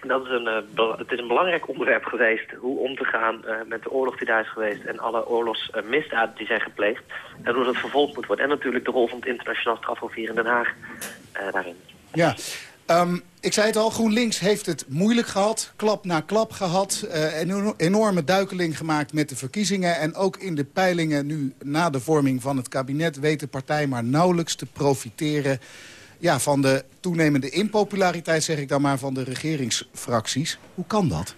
Dat is een, uh, het is een belangrijk onderwerp geweest, hoe om te gaan uh, met de oorlog die daar is geweest en alle oorlogsmisdaden die zijn gepleegd. En hoe dat vervolgd moet worden. En natuurlijk de rol van het internationaal strafhof hier in Den Haag uh, daarin. Ja, um, ik zei het al, GroenLinks heeft het moeilijk gehad, klap na klap gehad. een enorme duikeling gemaakt met de verkiezingen. En ook in de peilingen nu na de vorming van het kabinet weet de partij maar nauwelijks te profiteren ja, van de toenemende impopulariteit, zeg ik dan maar, van de regeringsfracties. Hoe kan dat?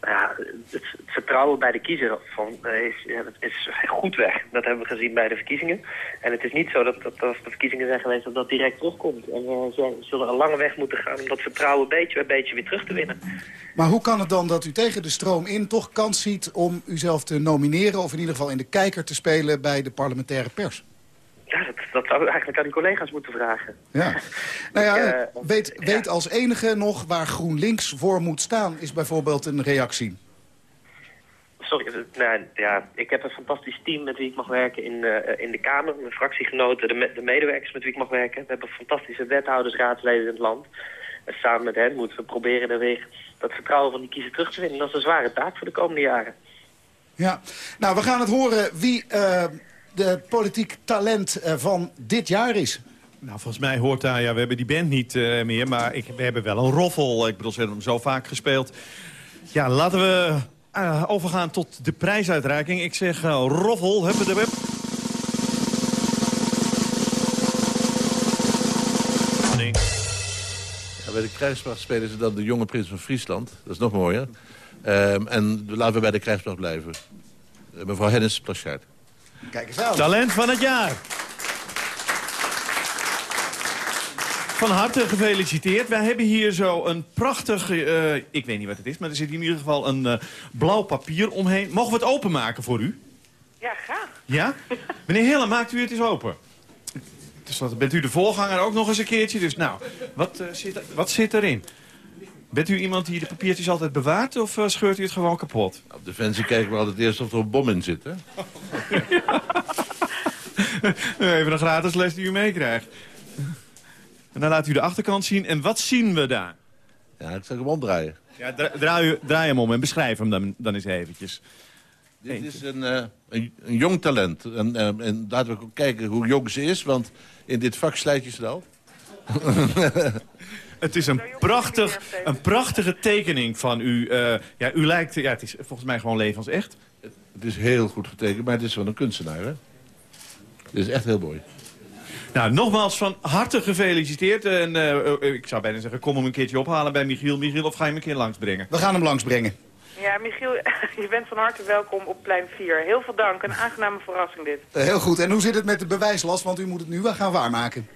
Nou ja, het, vertrouwen bij de kiezer van, is, is goed weg. Dat hebben we gezien bij de verkiezingen. En het is niet zo dat, dat als de verkiezingen zijn geweest dat dat direct terugkomt. En we zullen een lange weg moeten gaan om dat vertrouwen beetje bij beetje weer terug te winnen. Maar hoe kan het dan dat u tegen de stroom in toch kans ziet om uzelf te nomineren... of in ieder geval in de kijker te spelen bij de parlementaire pers? Ja, dat, dat zou eigenlijk aan die collega's moeten vragen. Ja. Nou ja, uh, weet, weet als enige nog waar GroenLinks voor moet staan... is bijvoorbeeld een reactie. Sorry, nou, ja, ik heb een fantastisch team met wie ik mag werken in, uh, in de Kamer. Mijn fractiegenoten, de, me de, medewerkers met wie ik mag werken. We hebben fantastische wethouders, raadsleden in het land. En samen met hen moeten we proberen er weer dat vertrouwen van die kiezer terug te winnen. Dat is een zware taak voor de komende jaren. Ja, nou, we gaan het horen wie... Uh de politiek talent van dit jaar is? Nou, volgens mij hoort daar, ja, we hebben die band niet uh, meer, maar ik, we hebben wel een roffel. Ik bedoel, ze hebben hem zo vaak gespeeld. Ja, laten we uh, overgaan tot de prijsuitreiking. Ik zeg uh, roffel, de web. Ja, bij de krijgsmacht spelen ze dan de jonge prins van Friesland. Dat is nog mooier. Um, en laten we bij de krijgsmacht blijven. mevrouw Hennis Plachard. Kijk eens aan. Talent van het jaar. Van harte gefeliciteerd. Wij hebben hier zo een prachtig... Uh, ik weet niet wat het is, maar er zit in ieder geval een uh, blauw papier omheen. Mogen we het openmaken voor u? Ja, graag. Ja? Meneer Hille, maakt u het eens open. Dus dat bent u de voorganger ook nog eens een keertje. Dus nou, wat, uh, zit, wat zit erin? Bent u iemand die de papiertjes altijd bewaart of uh, scheurt u het gewoon kapot? Op Defensie kijken we altijd eerst of er een bom in zit, hè? Even een gratis les die u meekrijgt. En dan laat u de achterkant zien. En wat zien we daar? Ja, ik zal hem omdraaien. Ja, dra draai, draai, hem om en beschrijf hem dan, dan eens eventjes. Dit Eentje. is een, uh, een, een, jong talent. En, uh, en laten we ook kijken hoe jong ze is, want in dit vak slijt je al. Het is een, prachtig, een prachtige tekening van u. Uh, ja, u lijkt, ja, het is volgens mij gewoon levensecht. Het is heel goed getekend, maar het is van een kunstenaar, hè? Het is echt heel mooi. Nou, nogmaals van harte gefeliciteerd. En uh, ik zou bijna zeggen, kom hem een keertje ophalen bij Michiel. Michiel, of ga je hem een keer langsbrengen? We gaan hem langsbrengen. Ja, Michiel, je bent van harte welkom op plein 4. Heel veel dank, een aangename verrassing dit. Uh, heel goed. En hoe zit het met de bewijslast? Want u moet het nu wel gaan waarmaken.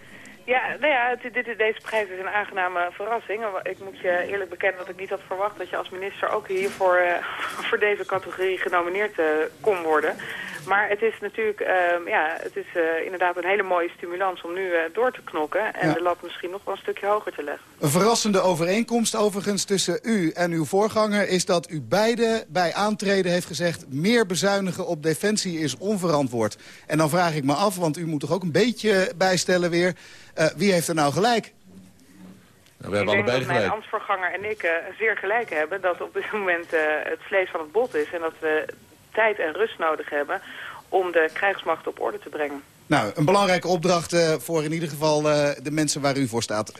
Ja, nou ja, dit, deze prijs is een aangename verrassing. Ik moet je eerlijk bekennen dat ik niet had verwacht dat je als minister ook hiervoor uh, voor deze categorie genomineerd uh, kon worden. Maar het is natuurlijk, uh, ja, het is uh, inderdaad een hele mooie stimulans om nu door te knokken en ja. de lat misschien nog wel een stukje hoger te leggen. Een verrassende overeenkomst overigens tussen u en uw voorganger is dat u beide bij aantreden heeft gezegd meer bezuinigen op defensie is onverantwoord. En dan vraag ik me af, want u moet toch ook een beetje bijstellen weer, wie heeft er nou gelijk? Nou, we hebben ik denk allebei dat mijn ambtsvoorganger en ik uh, zeer gelijk hebben dat op dit moment uh, het vlees van het bot is en dat we tijd en rust nodig hebben om de krijgsmacht op orde te brengen. Nou, een belangrijke opdracht uh, voor in ieder geval uh, de mensen waar u voor staat.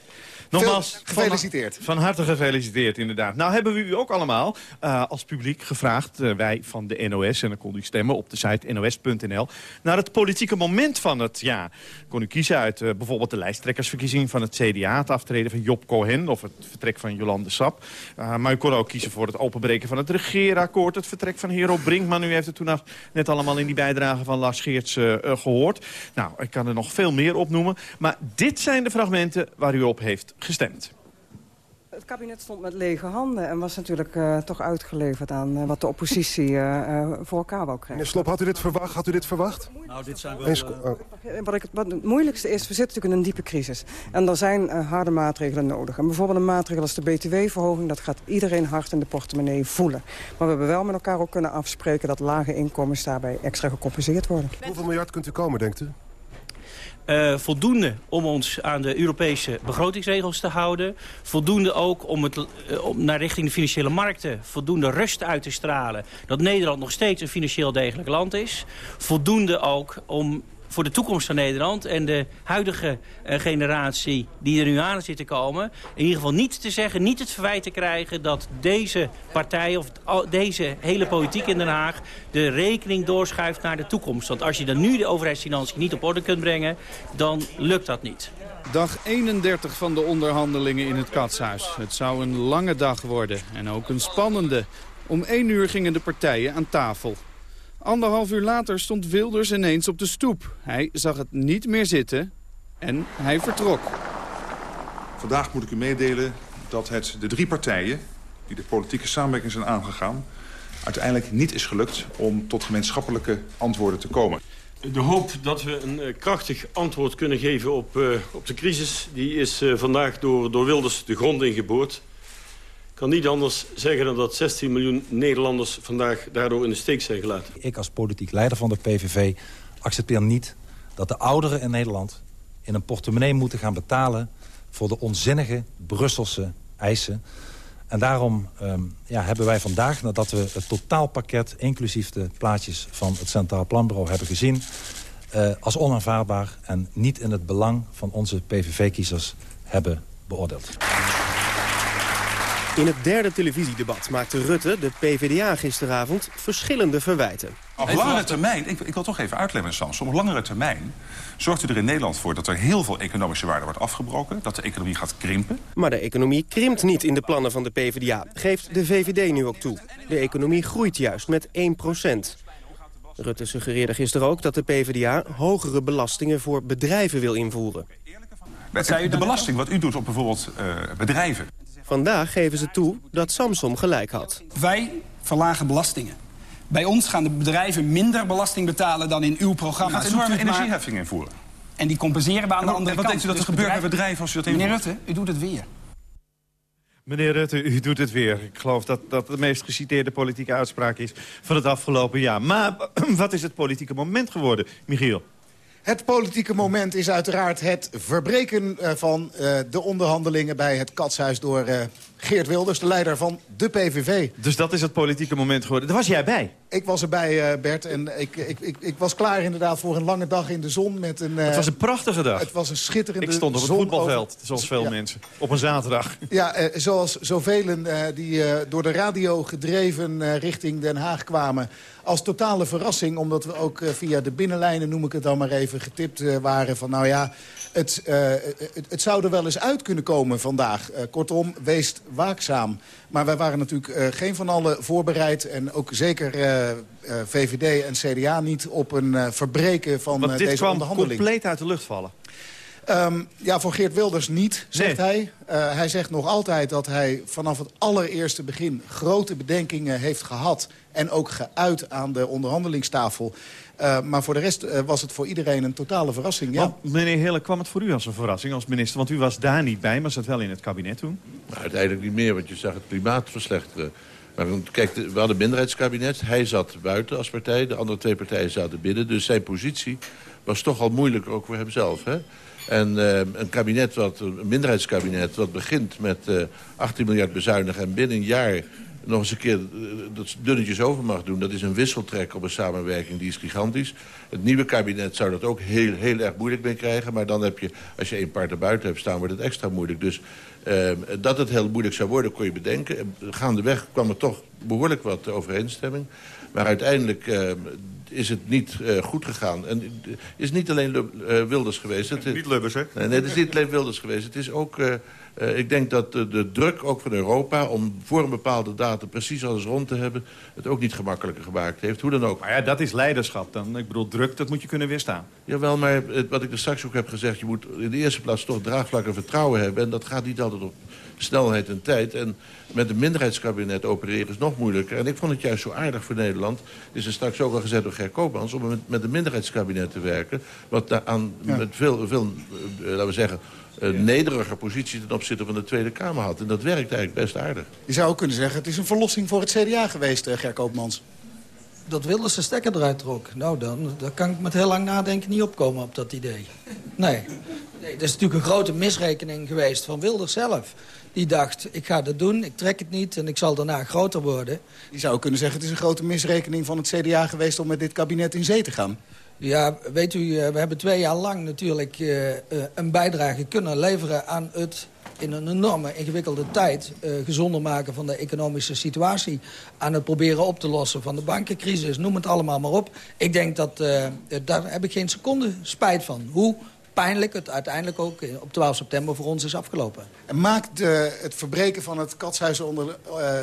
Nogmaals, Veel gefeliciteerd. Van, van, harte gefeliciteerd, inderdaad. Nou hebben we u ook allemaal uh, als publiek gevraagd, uh, wij van de NOS... en dan kon u stemmen op de site nos.nl... naar het politieke moment van het jaar. Kon u kiezen uit uh, bijvoorbeeld de lijsttrekkersverkiezing van het CDA... het aftreden van Job Cohen of het vertrek van Jolande Sap. maar u kon ook kiezen voor het openbreken van het regeerakkoord... het vertrek van Hero Brinkman. U heeft het toen net allemaal in die bijdrage van Lars Geerts gehoord. Nou, ik kan er nog veel meer opnoemen. Maar dit zijn de fragmenten waar u op heeft gestemd. Het kabinet stond met lege handen en was natuurlijk uh, toch uitgeleverd aan uh, wat de oppositie uh, voor elkaar wou krijgen. Meneer Slop, had u dit verwacht? Had u dit verwacht? Nou, dit zijn wel... Oh. Wat, ik, wat het moeilijkste is, we zitten natuurlijk in een diepe crisis. En er zijn harde maatregelen nodig. En bijvoorbeeld een maatregel als de btw-verhoging... dat gaat iedereen hard in de portemonnee voelen. Maar we hebben wel met elkaar ook kunnen afspreken... dat lage inkomens daarbij extra gecompenseerd worden. Hoeveel miljard kunt u komen, denkt u? Uh, voldoende om ons aan de Europese begrotingsregels te houden. Voldoende ook om, het, uh, om naar richting de financiële markten voldoende rust uit te stralen. Dat Nederland nog steeds een financieel degelijk land is. Voldoende ook om voor de toekomst van Nederland en de huidige uh, generatie die er nu aan zit te komen... in ieder geval niet te zeggen, niet het verwijt te krijgen... dat deze partij of deze hele politiek in Den Haag... de rekening doorschuift naar de toekomst. Want als je dan nu de overheidsfinanciën niet op orde kunt brengen... dan lukt dat niet. Dag 31 van de onderhandelingen in het Katshuis. Het zou een lange dag worden en ook een spannende. Om één uur gingen de partijen aan tafel. Anderhalf uur later stond Wilders ineens op de stoep. Hij zag het niet meer zitten en hij vertrok. Vandaag moet ik u meedelen dat het de drie partijen... die de politieke samenwerking zijn aangegaan... uiteindelijk niet is gelukt om tot gemeenschappelijke antwoorden te komen. De hoop dat we een uh, krachtig antwoord kunnen geven op, uh, op de crisis... die is uh, vandaag door, door Wilders de grond ingeboord kan niet anders zeggen dan dat 16 miljoen Nederlanders vandaag daardoor in de steek zijn gelaten. Ik als politiek leider van de PVV accepteer niet dat de ouderen in Nederland in een portemonnee moeten gaan betalen voor de onzinnige Brusselse eisen. En daarom um, ja, hebben wij vandaag, nadat we het totaalpakket... inclusief de plaatjes van het Centraal Planbureau hebben gezien... Uh, als onaanvaardbaar en niet in het belang van onze PVV-kiezers hebben beoordeeld. In het derde televisiedebat maakte Rutte, de PvdA, gisteravond verschillende verwijten. Op langere termijn, ik, ik, wil toch even uitleggen, Sans. Op langere termijn zorgt u er in Nederland voor dat er heel veel economische waarde wordt afgebroken. Dat de economie gaat krimpen. Maar de economie krimpt niet in de plannen van de PvdA. Geeft de VVD nu ook toe. De economie groeit juist met 1% Rutte suggereerde gisteren ook dat de PvdA hogere belastingen voor bedrijven wil invoeren. De belasting wat u doet op bijvoorbeeld uh, bedrijven. Vandaag geven ze toe dat Samsom gelijk had. Wij verlagen belastingen. Bij ons gaan de bedrijven minder belasting betalen dan in uw programma. U gaat enorme energieheffing invoeren. En die compenseren we aan de andere kant. wat denkt u dat er dus gebeurt bij bedrijven als u dat invoert? Meneer Rutte, u doet het weer. Meneer Rutte, u doet het weer. Ik geloof dat dat de meest geciteerde politieke uitspraak is van het afgelopen jaar. Maar wat is het politieke moment geworden, Michiel? Het politieke moment is uiteraard het verbreken uh, van uh, de onderhandelingen bij het Katshuis door uh, Geert Wilders, de leider van de PVV. Dus dat is het politieke moment geworden. Daar was jij bij? Ik was erbij, Bert. En ik, ik, ik, ik, was klaar inderdaad voor een lange dag in de zon. Met een, het was een prachtige dag. Het was een schitterende Ik stond op het voetbalveld, over... zoals veel ja. mensen. Op een zaterdag. Ja, zoals zoveel die door de radio gedreven richting Den Haag kwamen als totale verrassing. Omdat we ook via de binnenlijnen, noem ik het dan maar even, getipt waren van... nou ja, het, het, het, zou er wel eens uit kunnen komen vandaag. kortom, wees waakzaam. Maar wij waren natuurlijk geen van allen voorbereid. En ook zeker VVD en CDA niet op een verbreken van Want dit deze kwam onderhandeling. compleet uit de lucht vallen. Um, ja, voor Geert Wilders niet, zegt nee. hij. Uh, hij zegt nog altijd dat hij vanaf het allereerste begin... grote bedenkingen heeft gehad en ook geuit aan de onderhandelingstafel. Uh, maar voor de rest uh, was het voor iedereen een totale verrassing. Ja. Want, meneer Hille, kwam het voor u als een verrassing als minister? Want u was daar niet bij, maar zat wel in het kabinet toen. Nou, uiteindelijk niet meer, want je zag het klimaat verslechteren. Maar kijk, we hadden een minderheidskabinet. Hij zat buiten als partij, de andere twee partijen zaten binnen. Dus zijn positie was toch al moeilijker, ook voor hemzelf. Hè? En uh, een kabinet, wat, een minderheidskabinet, wat begint met uh, 18 miljard bezuinigen... en binnen een jaar nog eens een keer dat dunnetjes over mag doen... dat is een wisseltrek op een samenwerking, die is gigantisch. Het nieuwe kabinet zou dat ook heel, heel erg moeilijk mee krijgen. Maar dan heb je, als je één part erbuiten hebt staan, wordt het extra moeilijk. Dus uh, dat het heel moeilijk zou worden, kon je bedenken. Gaandeweg kwam er toch behoorlijk wat overeenstemming. Maar uiteindelijk, uh, is het niet uh, goed gegaan. En het is niet alleen uh, Wilders geweest. Het, niet Lubbers, hè? Nee, nee, het is niet alleen Wilders geweest. Het is ook... Uh, ik denk dat de, de, druk ook van Europa om voor een bepaalde datum precies alles rond te hebben... het ook niet gemakkelijker gemaakt heeft. Hoe dan ook. Maar ja, dat is leiderschap dan. Ik bedoel, druk, dat moet je kunnen weerstaan. Jawel, maar het, wat ik er straks ook heb gezegd... je moet in de eerste plaats toch draagvlak en vertrouwen hebben. En dat gaat niet altijd op snelheid en tijd. En met een minderheidskabinet opereren is nog moeilijker. En ik vond het juist zo aardig voor Nederland... is er straks ook al gezet door Ger Koopmans... om met, met een minderheidskabinet te werken... wat aan met veel, veel uh, laten we zeggen... een nederiger positie ten opzichte van de Tweede Kamer had. En dat werkt eigenlijk best aardig. Je zou ook kunnen zeggen, het is een verlossing voor het CDA geweest, uh, Ger Koopmans. Dat Wilders de stekker eruit trok. Nou, dan, dan kan ik met heel lang nadenken niet opkomen op dat idee. Nee. nee. Dat is natuurlijk een grote misrekening geweest van Wilders zelf. Die dacht, ik ga dat doen, ik trek het niet en ik zal daarna groter worden. Je zou kunnen zeggen, het is een grote misrekening van het CDA geweest... om met dit kabinet in zee te gaan. Ja, weet u, we hebben twee jaar lang natuurlijk uh, een bijdrage kunnen leveren aan het in een enorme ingewikkelde tijd gezonder maken van de economische situatie. Aan het proberen op te lossen van de bankencrisis. Noem het allemaal maar op. Ik denk dat, daar heb ik geen seconde spijt van. Hoe pijnlijk het uiteindelijk ook op 12 september voor ons is afgelopen. En maakt de, het verbreken van het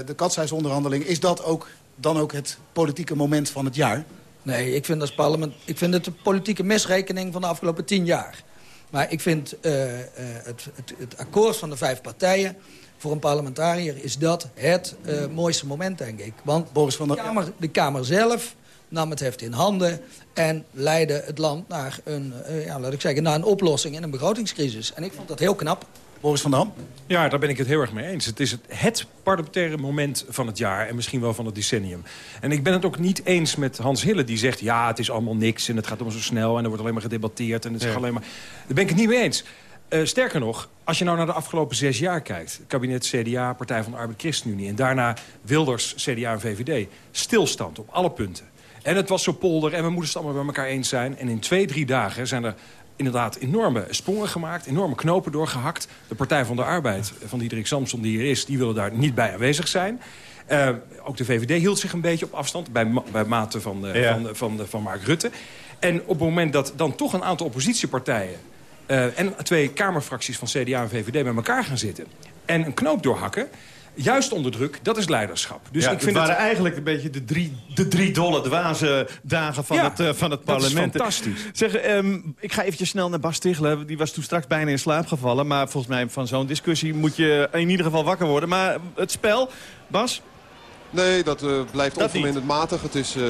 de katshuisonderhandeling... is dat ook, dan ook het politieke moment van het jaar? Nee, ik vind, als parlement, ik vind het de politieke misrekening van de afgelopen tien jaar. Maar ik vind uh, uh, het, het, het, akkoord van de vijf partijen... voor een parlementariër is dat het uh, mooiste moment, denk ik. Want Boris van der... de, Kamer, de Kamer zelf nam het heft in handen en leidde het land naar een, ja, laat ik zeggen, naar een oplossing in een begrotingscrisis. En ik vond dat heel knap. Boris van Dam? Ja, daar ben ik het heel erg mee eens. Het is het, het parlementaire moment van het jaar en misschien wel van het decennium. En ik ben het ook niet eens met Hans Hille die zegt... ja, het is allemaal niks en het gaat allemaal zo snel en er wordt alleen maar gedebatteerd. En het is alleen maar... Daar ben ik het niet mee eens. Uh, sterker nog, als je nou naar de afgelopen zes jaar kijkt... kabinet CDA, Partij van de Arbeid, ChristenUnie... en daarna Wilders, CDA en VVD... stilstand op alle punten. En het was zo polder en we moesten het allemaal bij elkaar eens zijn. En in twee, drie dagen zijn er inderdaad enorme sprongen gemaakt. Enorme knopen doorgehakt. De Partij van de Arbeid van Diederik Samson die er is... die willen daar niet bij aanwezig zijn. Uh, ook de VVD hield zich een beetje op afstand. Bij, bij mate van, uh, ja. van, van, van Mark Rutte. En op het moment dat dan toch een aantal oppositiepartijen... Uh, en twee kamerfracties van CDA en VVD bij elkaar gaan zitten... en een knoop doorhakken juist onder druk, dat is leiderschap. Dus ja, ik vind het waren het... eigenlijk een beetje de drie, de drie dolle dwaze dagen van, ja, het, uh, van het parlement. Dat is fantastisch. Zeg, um, ik ga eventjes snel naar Bas Tichelen. Die was toen straks bijna in slaap gevallen. Maar volgens mij van zo'n discussie moet je in ieder geval wakker worden. Maar het spel, Bas... Nee, dat uh, blijft onverminderd matig. Het is uh,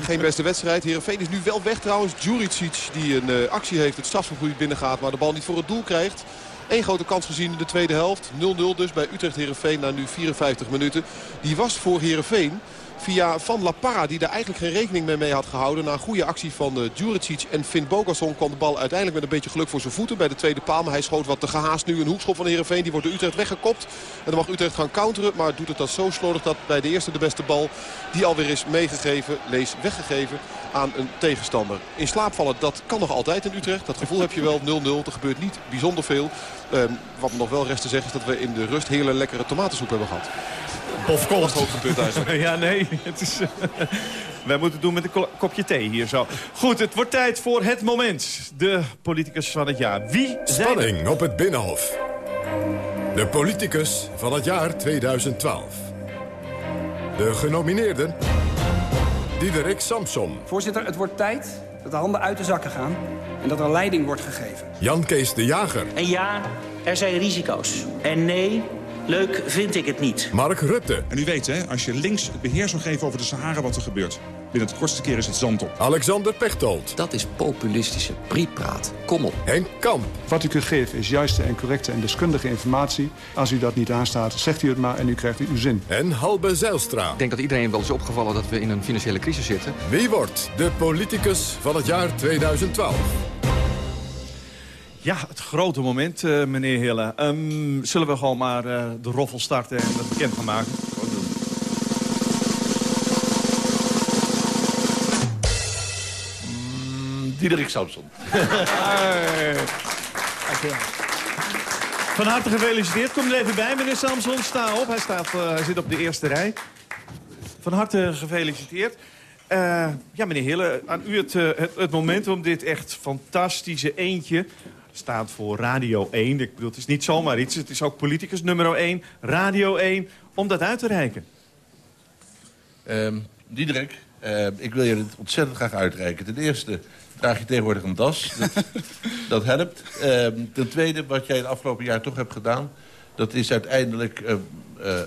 geen beste wedstrijd. Heerenveen is nu wel weg trouwens. Djuricic die een uh, actie heeft, het strafgebied binnengaat... maar de bal niet voor het doel krijgt. Eén grote kans gezien in de tweede helft. 0-0 dus bij Utrecht-Herenveen na nu 54 minuten. Die was voor Herenveen via Van La Parra, die daar eigenlijk geen rekening mee, mee had gehouden. Na een goede actie van uh, Djuricic en Finn Bogason kwam de bal uiteindelijk met een beetje geluk voor zijn voeten bij de tweede paal. Maar hij schoot wat te gehaast nu een hoekschop van Heerenveen. Die wordt door Utrecht weggekopt. En dan mag Utrecht gaan counteren, maar doet het dat zo slordig dat bij de eerste de beste bal die alweer is meegegeven, lees weggegeven aan een tegenstander. In slaap vallen, dat kan nog altijd in Utrecht. Dat gevoel heb je wel, 0-0. Er gebeurt niet bijzonder veel. Um, wat nog wel rest te zeggen is dat we in de rust hele lekkere tomatensoep hebben gehad. Of hoogtepunt eigenlijk. ja, nee. Het is, uh, wij moeten het doen met een kopje thee hier zo. Goed, het wordt tijd voor het moment. De politicus van het jaar. Wie zijn Spanning op het Binnenhof. De politicus van het jaar 2012. De genomineerden... Diederik Samson. Voorzitter, het wordt tijd dat de handen uit de zakken gaan... en dat er leiding wordt gegeven. Jan Kees de Jager. En ja, er zijn risico's. En nee, leuk vind ik het niet. Mark Rutte. En u weet, hè, als je links het beheer zou geven over de Sahara, wat er gebeurt. Binnen het kortste keer is het zand op. Alexander Pechtold. Dat is populistische prietpraat. Kom op. Henk Kamp. Wat u kunt geven is juiste en correcte en deskundige informatie. Als u dat niet aanstaat, zegt u het maar en u krijgt uw zin. En Halbe Zijlstra. Ik denk dat iedereen wel is opgevallen dat we in een financiële crisis zitten. Wie wordt de politicus van het jaar 2012? Ja, het grote moment, uh, meneer Hille. Um, zullen we gewoon maar uh, de roffel starten en dat bekend gaan maken? Mm, Diederik Samson. Van harte gefeliciteerd. Kom er even bij, meneer Samson. Sta op. Hij, staat, uh, hij zit op de eerste rij. Van harte gefeliciteerd. Eh, ja, meneer Hille, aan u het, uh, het, het, moment om dit echt fantastische eentje... staat voor Radio 1. Ik bedoel, het is niet zomaar iets. Het is ook politicus nummer 1, Radio 1, om dat uit te reiken. Um, Diederik, uh, ik wil je dit ontzettend graag uitreiken. Ten eerste draag je tegenwoordig een das. Dat, dat helpt. Uh, ten tweede, wat jij het afgelopen jaar toch hebt gedaan... dat is uiteindelijk uh,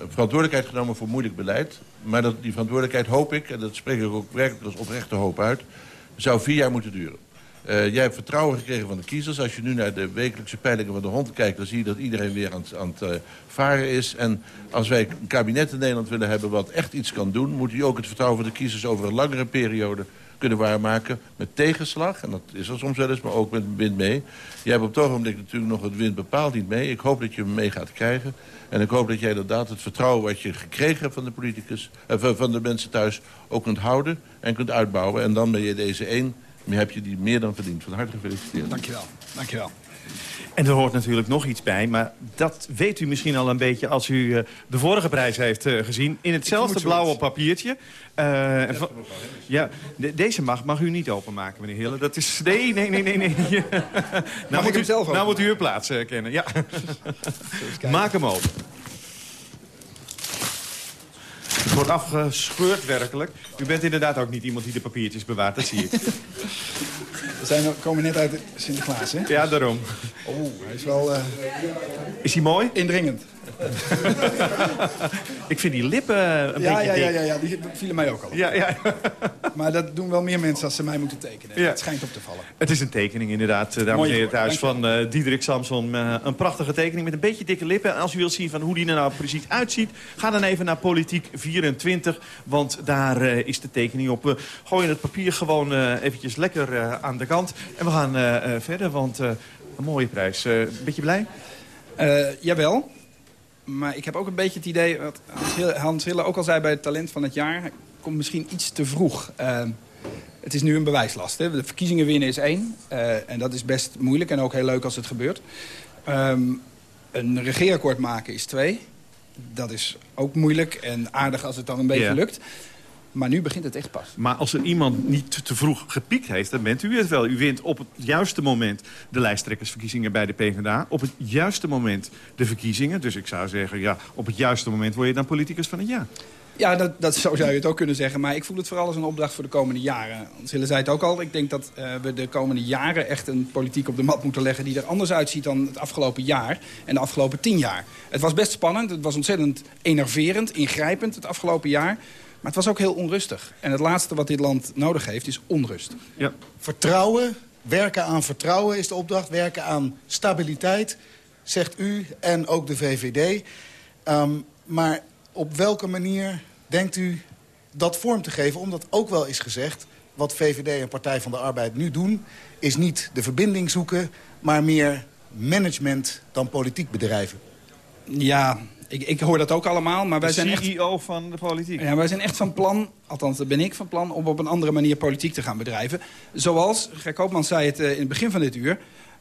verantwoordelijkheid genomen voor moeilijk beleid. Maar dat, die verantwoordelijkheid hoop ik, en dat spreek ik ook werkelijk als oprechte hoop uit... zou vier jaar moeten duren. Uh, jij hebt vertrouwen gekregen van de kiezers. Als je nu naar de wekelijkse peilingen van de hond kijkt... dan zie je dat iedereen weer aan, het uh, varen is. En als wij een kabinet in Nederland willen hebben wat echt iets kan doen... moet je ook het vertrouwen van de kiezers over een langere periode kunnen waarmaken. Met tegenslag, en dat is er soms wel eens, maar ook met wind mee. Jij hebt op het ogenblik natuurlijk nog het wind bepaald niet mee. Ik hoop dat je hem mee gaat krijgen. En ik hoop dat jij inderdaad het vertrouwen wat je gekregen hebt van de politicus... Eh, van de mensen thuis ook kunt houden en kunt uitbouwen. En dan ben je deze één heb je die meer dan verdiend. Van harte gefeliciteerd. Dankjewel. Dankjewel. En er hoort natuurlijk nog iets bij, maar dat weet u misschien al een beetje... als u uh, de vorige prijs heeft uh, gezien. In hetzelfde blauwe papiertje. Uh, ja, de, deze mag, mag u niet openmaken, meneer Hille. Dat is... Nee, nee, nee, nee. nee. nou, moet u, zelf nou moet u uw plaats kennen. Ja. Maak hem open. Het wordt afgescheurd werkelijk. U bent inderdaad ook niet iemand die de papiertjes bewaart, dat zie ik. We zijn, komen net uit Sinterklaas, hè? Ja, daarom. Oh, hij is wel... Uh... Is hij mooi? Indringend. ik vind die lippen een ja, beetje ja, dik. Ja, ja, ja, die vielen mij ook al. Ja, ja. maar dat doen wel meer mensen als ze mij moeten tekenen. Ja. Het schijnt op te vallen. Het is een tekening inderdaad, eh, dames en heren thuis, van uh, Diederik Samson. Uh, een prachtige tekening met een beetje dikke lippen. En als u wilt zien van hoe die er nou precies uitziet... ga dan even naar Politiek 24, want daar uh, is de tekening op. We gooien het papier gewoon eventjes lekker aan de kant. En we gaan verder, want een mooie prijs. Een beetje blij? jawel. Maar ik heb ook een beetje het idee, wat Hans Hille ook al zei bij het talent van het jaar... komt misschien iets te vroeg. Uh, het is nu een bewijslast. Hè? De verkiezingen winnen is één. Uh, en dat is best moeilijk en ook heel leuk als het gebeurt. Um, een regeerakkoord maken is twee. Dat is ook moeilijk en aardig als het dan een beetje yeah. lukt. Maar nu begint het echt pas. Maar als er iemand niet te vroeg gepiekt heeft, dan bent u het wel. U wint op het juiste moment de lijsttrekkersverkiezingen bij de PvdA. Op het juiste moment de verkiezingen. Dus ik zou zeggen, ja, op het juiste moment word je dan politicus van het jaar. Ja, dat, dat, zo zou je het ook kunnen zeggen. Maar ik voel het vooral als een opdracht voor de komende jaren. Zille zei het ook al. Ik denk dat uh, we de komende jaren echt een politiek op de mat moeten leggen... die er anders uitziet dan het afgelopen jaar en de afgelopen tien jaar. Het was best spannend. Het was ontzettend enerverend, ingrijpend het afgelopen jaar. Maar het was ook heel onrustig. En het laatste wat dit land nodig heeft is onrust. Ja. Vertrouwen, werken aan vertrouwen is de opdracht. Werken aan stabiliteit, zegt u en ook de VVD. Um, maar op welke manier denkt u dat vorm te geven? Omdat ook wel is gezegd, wat VVD en Partij van de Arbeid nu doen... is niet de verbinding zoeken, maar meer management dan politiek bedrijven. Ja, ik, ik hoor dat ook allemaal, maar wij de zijn CEO echt... van de politiek. Ja, wij zijn echt van plan, althans dat ben ik van plan... om op een andere manier politiek te gaan bedrijven. Zoals, Gert Koopman zei het uh, in het begin van dit uur...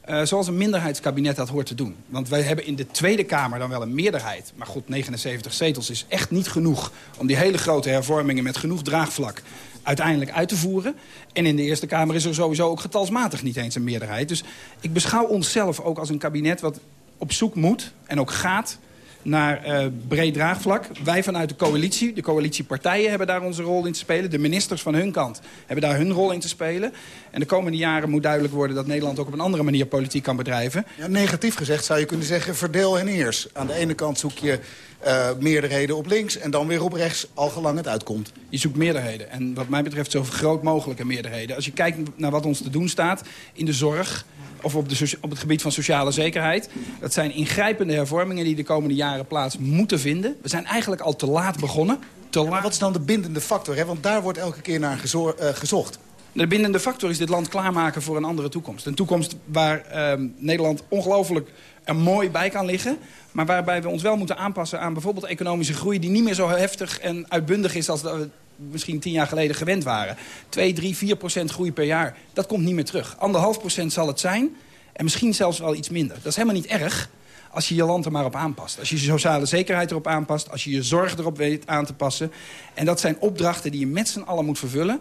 Uh, zoals een minderheidskabinet dat hoort te doen. Want wij hebben in de Tweede Kamer dan wel een meerderheid. Maar goed, 79 zetels is echt niet genoeg... om die hele grote hervormingen met genoeg draagvlak uiteindelijk uit te voeren. En in de Eerste Kamer is er sowieso ook getalsmatig niet eens een meerderheid. Dus ik beschouw onszelf ook als een kabinet wat op zoek moet en ook gaat naar uh, breed draagvlak. Wij vanuit de coalitie, de coalitiepartijen hebben daar onze rol in te spelen. De ministers van hun kant hebben daar hun rol in te spelen. En de komende jaren moet duidelijk worden dat Nederland ook op een andere manier politiek kan bedrijven. Ja, negatief gezegd zou je kunnen zeggen verdeel en heers. Aan de ene kant zoek je uh, meerderheden op links en dan weer op rechts, al gelang het uitkomt. Je zoekt meerderheden. En wat mij betreft zo groot mogelijke meerderheden. Als je kijkt naar wat ons te doen staat in de zorg of op, de, op het gebied van sociale zekerheid. Dat zijn ingrijpende hervormingen die de komende jaren plaats moeten vinden. We zijn eigenlijk al te laat begonnen. Te ja, wat is dan de bindende factor? Hè? Want daar wordt elke keer naar uh, gezocht. De bindende factor is dit land klaarmaken voor een andere toekomst. Een toekomst waar uh, Nederland ongelooflijk er mooi bij kan liggen. Maar waarbij we ons wel moeten aanpassen aan bijvoorbeeld economische groei... die niet meer zo heftig en uitbundig is als we misschien tien jaar geleden gewend waren. 2, 3, 4 procent groei per jaar, dat komt niet meer terug. Anderhalf procent zal het zijn en misschien zelfs wel iets minder. Dat is helemaal niet erg als je je land er maar op aanpast. Als je je sociale zekerheid erop aanpast. Als je je zorg erop weet aan te passen. En dat zijn opdrachten die je met z'n allen moet vervullen.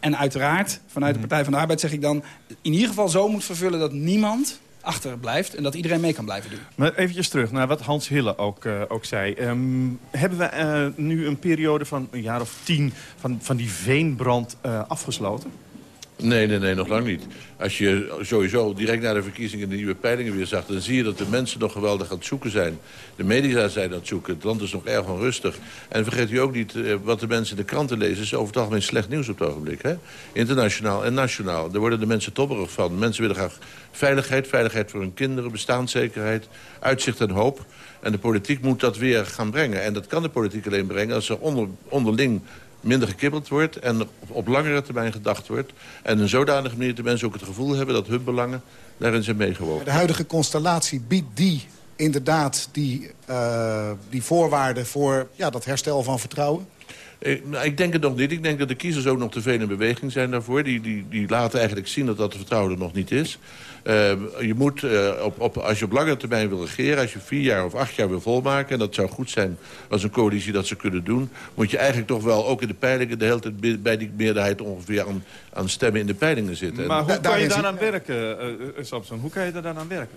En uiteraard, vanuit de Partij van de Arbeid zeg ik dan... in ieder geval zo moet vervullen dat niemand achterblijft... en dat iedereen mee kan blijven doen. Maar eventjes terug naar wat Hans Hille ook, uh, ook zei. Um, hebben we uh, nu een periode van een jaar of tien van, van die veenbrand uh, afgesloten? Nee, nee, nee, nog lang niet. Als je sowieso direct na de verkiezingen de nieuwe peilingen weer zag... dan zie je dat de mensen nog geweldig aan het zoeken zijn. De media zijn aan het zoeken. Het land is nog erg onrustig. En vergeet u ook niet, eh, wat de mensen in de kranten lezen... is over het algemeen slecht nieuws op het ogenblik. Hè? Internationaal en nationaal. Daar worden de mensen tobberig van. Mensen willen graag veiligheid, veiligheid voor hun kinderen... bestaanszekerheid, uitzicht en hoop. En de politiek moet dat weer gaan brengen. En dat kan de politiek alleen brengen als er onder, onderling minder gekibbeld wordt en op, langere termijn gedacht wordt. En een zodanige manier dat de mensen ook het gevoel hebben dat hun belangen daarin zijn meegewogen. De huidige constellatie biedt die inderdaad die, uh, die voorwaarden voor ja, dat herstel van vertrouwen? Ik, nou, ik, denk het nog niet. Ik denk dat de kiezers ook nog te veel in beweging zijn daarvoor. Die, die, die laten eigenlijk zien dat dat vertrouwen er nog niet is. Uh, je moet, uh, op, op, als je op lange termijn wil regeren... als je vier jaar of acht jaar wil volmaken... en dat zou goed zijn als een coalitie dat ze kunnen doen... moet je eigenlijk toch wel ook in de peilingen... de hele tijd bij die meerderheid ongeveer aan, aan stemmen in de peilingen zitten. Maar hoe kan je daaraan werken, uh, Samson? Hoe kan je daar aan werken?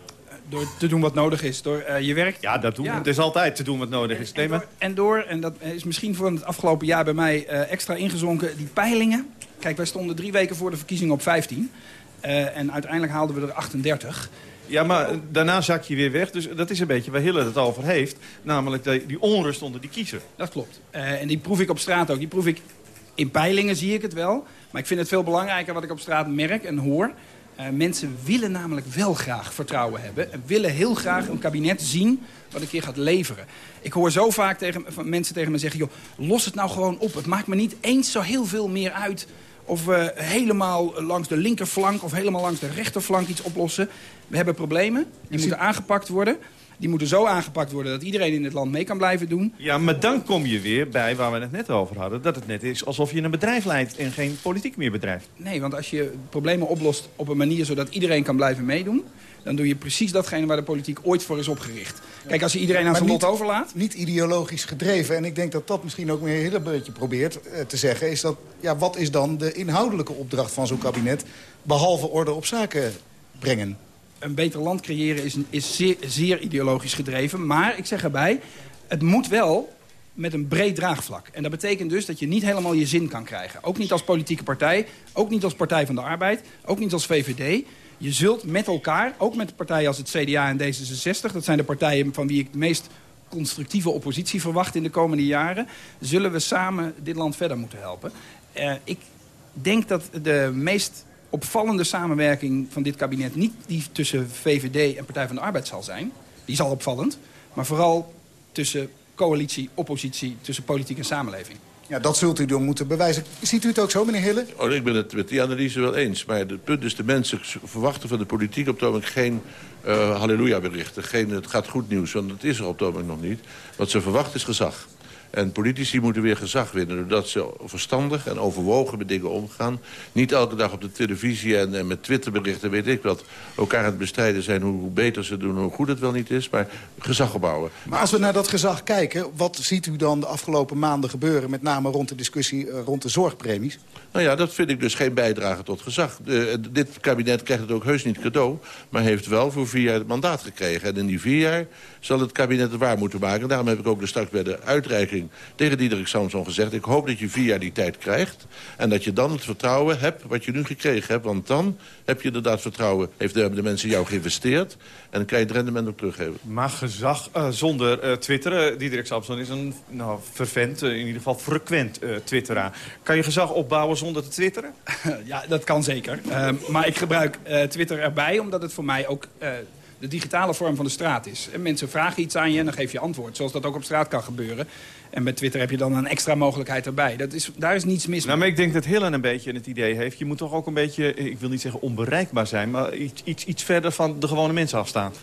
Door te doen wat nodig is. Door uh, je werk... Ja, dat doen ja. Het is altijd te doen wat nodig is. En, en, door, en, door, en dat is misschien voor het afgelopen jaar bij mij uh, extra ingezonken... die peilingen. Kijk, wij stonden drie weken voor de verkiezingen op 15. Uh, en uiteindelijk haalden we er 38. Ja, maar daarna zak je weer weg. Dus dat is een beetje waar Hille het over heeft. Namelijk die, die onrust onder die kiezer. Dat klopt. en die proef ik op straat ook. Die proef ik in peilingen, zie ik het wel. Maar ik vind het veel belangrijker wat ik op straat merk en hoor... Uh, mensen willen namelijk wel graag vertrouwen hebben. En willen heel graag een kabinet zien wat een keer gaat leveren. Ik hoor zo vaak tegen, van mensen tegen me zeggen... joh, los het nou gewoon op. Het maakt me niet eens zo heel veel meer uit... of we helemaal langs de linkerflank of helemaal langs de rechterflank iets oplossen. We hebben problemen, die moeten aangepakt worden... Die moeten zo aangepakt worden dat iedereen in het land mee kan blijven doen. Ja, maar dan kom je weer bij waar we het net over hadden. Dat het net is alsof je een bedrijf leidt en geen politiek meer bedrijft. Nee, want als je problemen oplost op een manier zodat iedereen kan blijven meedoen... dan doe je precies datgene waar de politiek ooit voor is opgericht. Kijk, als je iedereen aan zijn lot overlaat... Niet ideologisch gedreven. En ik denk dat dat misschien ook meer een beetje probeert uh, te zeggen... is dat, ja, wat is dan de inhoudelijke opdracht van zo'n kabinet... behalve orde op zaken brengen? Een beter land creëren is, is zeer, zeer, ideologisch gedreven. Maar ik zeg erbij, het moet wel met een breed draagvlak. En dat betekent dus dat je niet helemaal je zin kan krijgen. Ook niet als politieke partij, ook niet als Partij van de Arbeid, ook niet als VVD. Je zult met elkaar, ook met partijen als het CDA en D66... dat zijn de partijen van wie ik het meest constructieve oppositie verwacht in de komende jaren... zullen we samen dit land verder moeten helpen. Uh, ik denk dat de meest opvallende samenwerking van dit kabinet niet die tussen VVD en Partij van de Arbeid zal zijn. Die zal opvallend. Maar vooral tussen coalitie, oppositie, tussen politiek en samenleving. Ja, dat zult u dan moeten bewijzen. Ziet u het ook zo, meneer Hille? Oh, ik ben het met die analyse wel eens. Maar het punt is, de mensen verwachten van de politiek op het ogenblik geen uh, halleluja-berichten. Geen het gaat goed nieuws, want dat is er op het ogenblik nog niet. Wat ze verwachten is gezag. En politici moeten weer gezag winnen... doordat ze verstandig en overwogen met dingen omgaan. Niet elke dag op de televisie en, en met Twitterberichten... weet ik wat, elkaar aan het bestrijden zijn... Hoe, hoe, beter ze doen, hoe goed het wel niet is. Maar gezag opbouwen. Maar als we naar dat gezag kijken... wat ziet u dan de afgelopen maanden gebeuren... met name rond de discussie uh, rond de zorgpremies? Nou ja, dat vind ik dus geen bijdrage tot gezag. De, dit kabinet krijgt het ook heus niet cadeau... maar heeft wel voor vier jaar het mandaat gekregen. En in die vier jaar zal het kabinet het waar moeten maken. Daarom heb ik ook dus straks bij de uitreiking tegen Diederik Samson gezegd... ik hoop dat je vier jaar die tijd krijgt... en dat je dan het vertrouwen hebt wat je nu gekregen hebt. Want dan heb je inderdaad vertrouwen, heeft de, de mensen jou geïnvesteerd... en dan kan je het rendement ook teruggeven. Maar gezag uh, zonder uh, twitteren, Diederik Samson is een nou, vervent, uh, in ieder geval frequent twitteraar. Kan je gezag opbouwen zonder te twitteren? ja, dat kan zeker. Ehm, maar ik gebruik Twitter erbij, omdat het voor mij ook de digitale vorm van de straat is. En mensen vragen iets aan je en dan geef je antwoord. Zoals dat ook op straat kan gebeuren. En met Twitter heb je dan een extra mogelijkheid erbij. Dat is, daar is niets mis mee. Nou, maar ik denk dat Hillen een beetje het idee heeft... je moet toch ook een beetje, ik wil niet zeggen onbereikbaar zijn... maar iets, iets, iets verder van de gewone mensen afstaan.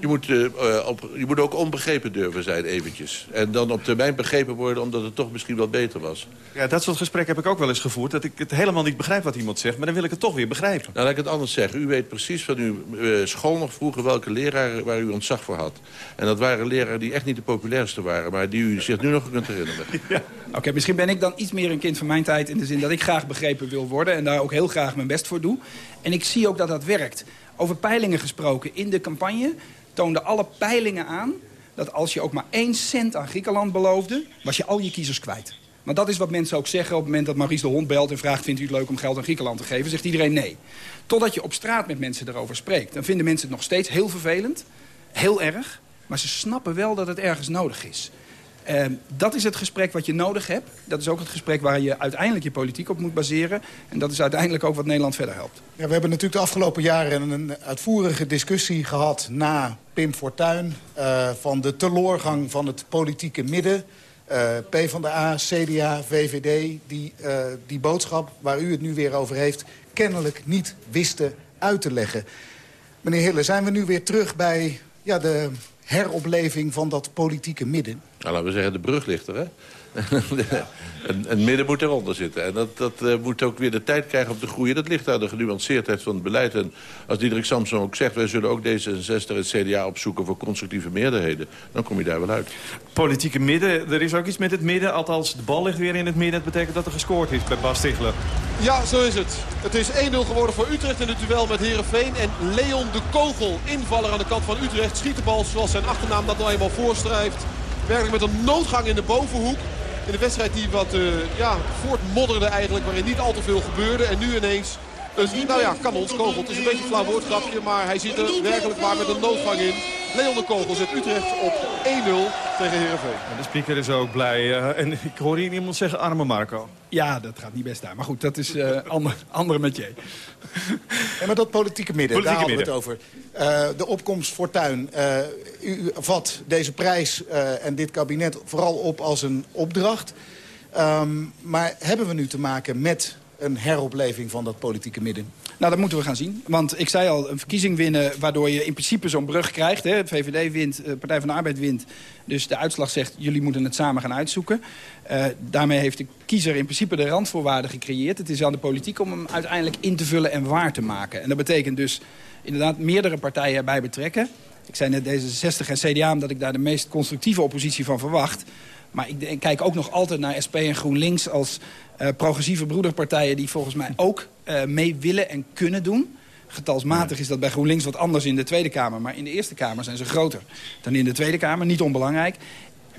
Je moet, eh, eh, op, je moet ook onbegrepen durven zijn eventjes. En dan op termijn begrepen worden omdat het toch misschien wel beter was. Ja, dat soort gesprekken heb ik ook wel eens gevoerd. Dat ik het helemaal niet begrijp wat iemand zegt. Maar dan wil ik het toch weer begrijpen. Nou, laat ik het anders zeggen. U weet precies van uw eh, school nog vroeger welke leraren waar u ontzag voor had. En dat waren leraren die echt niet de populairste waren. Maar die u zich nu nog kunt herinneren. Oké, misschien ben ik dan iets meer een kind van mijn tijd... in de zin dat ik graag begrepen wil worden... en daar ook heel graag mijn best voor doe. En ik zie ook dat dat werkt. Over peilingen gesproken. In de campagne toonden alle peilingen aan... dat als je ook maar één cent aan Griekenland beloofde... was je al je kiezers kwijt. Maar dat is wat mensen ook zeggen op het moment dat Maurice de Hond belt... en vraagt, vindt u het leuk om geld aan Griekenland te geven? Zegt iedereen nee. Totdat je op straat met mensen erover spreekt. Dan vinden mensen het nog steeds heel vervelend. Heel erg. Maar ze snappen wel dat het ergens nodig is. Uh, dat is het gesprek wat je nodig hebt. Dat is ook het gesprek waar je uiteindelijk je politiek op moet baseren. En dat is uiteindelijk ook wat Nederland verder helpt. Ja, we hebben natuurlijk de afgelopen jaren een uitvoerige discussie gehad... na Pim Fortuyn uh, van de teloorgang van het politieke midden... Uh, PvdA, CDA, VVD, die uh, die boodschap waar u het nu weer over heeft... kennelijk niet wisten uit te leggen. Meneer Hille, zijn we nu weer terug bij ja, de heropleving van dat politieke midden? Nou, laten we zeggen, de brug ligt er, hè? een, een, midden moet eronder zitten. En dat, dat uh, moet ook weer de tijd krijgen om te groeien. Dat ligt aan de genuanceerdheid van het beleid. En als Diederik Samson ook zegt... wij zullen ook D66 en het CDA opzoeken voor constructieve meerderheden... dan kom je daar wel uit. Politieke midden, er is ook iets met het midden. Althans, de bal ligt weer in het midden. Dat betekent dat er gescoord is bij Bas Stigler. Ja, zo is het. Het is 1-0 geworden voor Utrecht in het duel met Herenveen. En Leon de Kogel, invaller aan de kant van Utrecht... schiet de bal zoals zijn achternaam dat nou eenmaal voorstrijft. Werkelijk met een noodgang in de bovenhoek. In de wedstrijd die wat uh, ja, voortmodderde eigenlijk, waarin niet al te veel gebeurde. En nu ineens, dus, nou ja, kanonskogel. Het is een beetje een flauw woordgrapje, maar hij zit er werkelijk maar met een noodgang in. Leon de Kogel zet Utrecht op 1-0 tegen Heerenveen. De speaker is ook blij. Uh, en ik hoor hier iemand zeggen, arme Marco. Ja, dat gaat niet best daar. Maar goed, dat is uh, ander, andere metier. Ja, maar dat politieke midden, politieke daar hadden we het over. Uh, de opkomst Fortuin. Uh, u vat deze prijs uh, en dit kabinet vooral op als een opdracht. Um, maar hebben we nu te maken met een heropleving van dat politieke midden? Nou, dat moeten we gaan zien. Want ik zei al, een verkiezing winnen waardoor je in principe zo'n brug krijgt. Hè. VVD wint, de Partij van de Arbeid wint. Dus de uitslag zegt, jullie moeten het samen gaan uitzoeken. Uh, daarmee heeft de kiezer in principe de randvoorwaarden gecreëerd. Het is aan de politiek om hem uiteindelijk in te vullen en waar te maken. En dat betekent dus inderdaad meerdere partijen erbij betrekken. Ik zei net D66 en CDA omdat ik daar de meest constructieve oppositie van verwacht. Maar ik, ik kijk ook nog altijd naar SP en GroenLinks als uh, progressieve broederpartijen... die volgens mij ook uh, mee willen en kunnen doen. Getalsmatig is dat bij GroenLinks wat anders in de Tweede Kamer. Maar in de Eerste Kamer zijn ze groter dan in de Tweede Kamer. Niet onbelangrijk.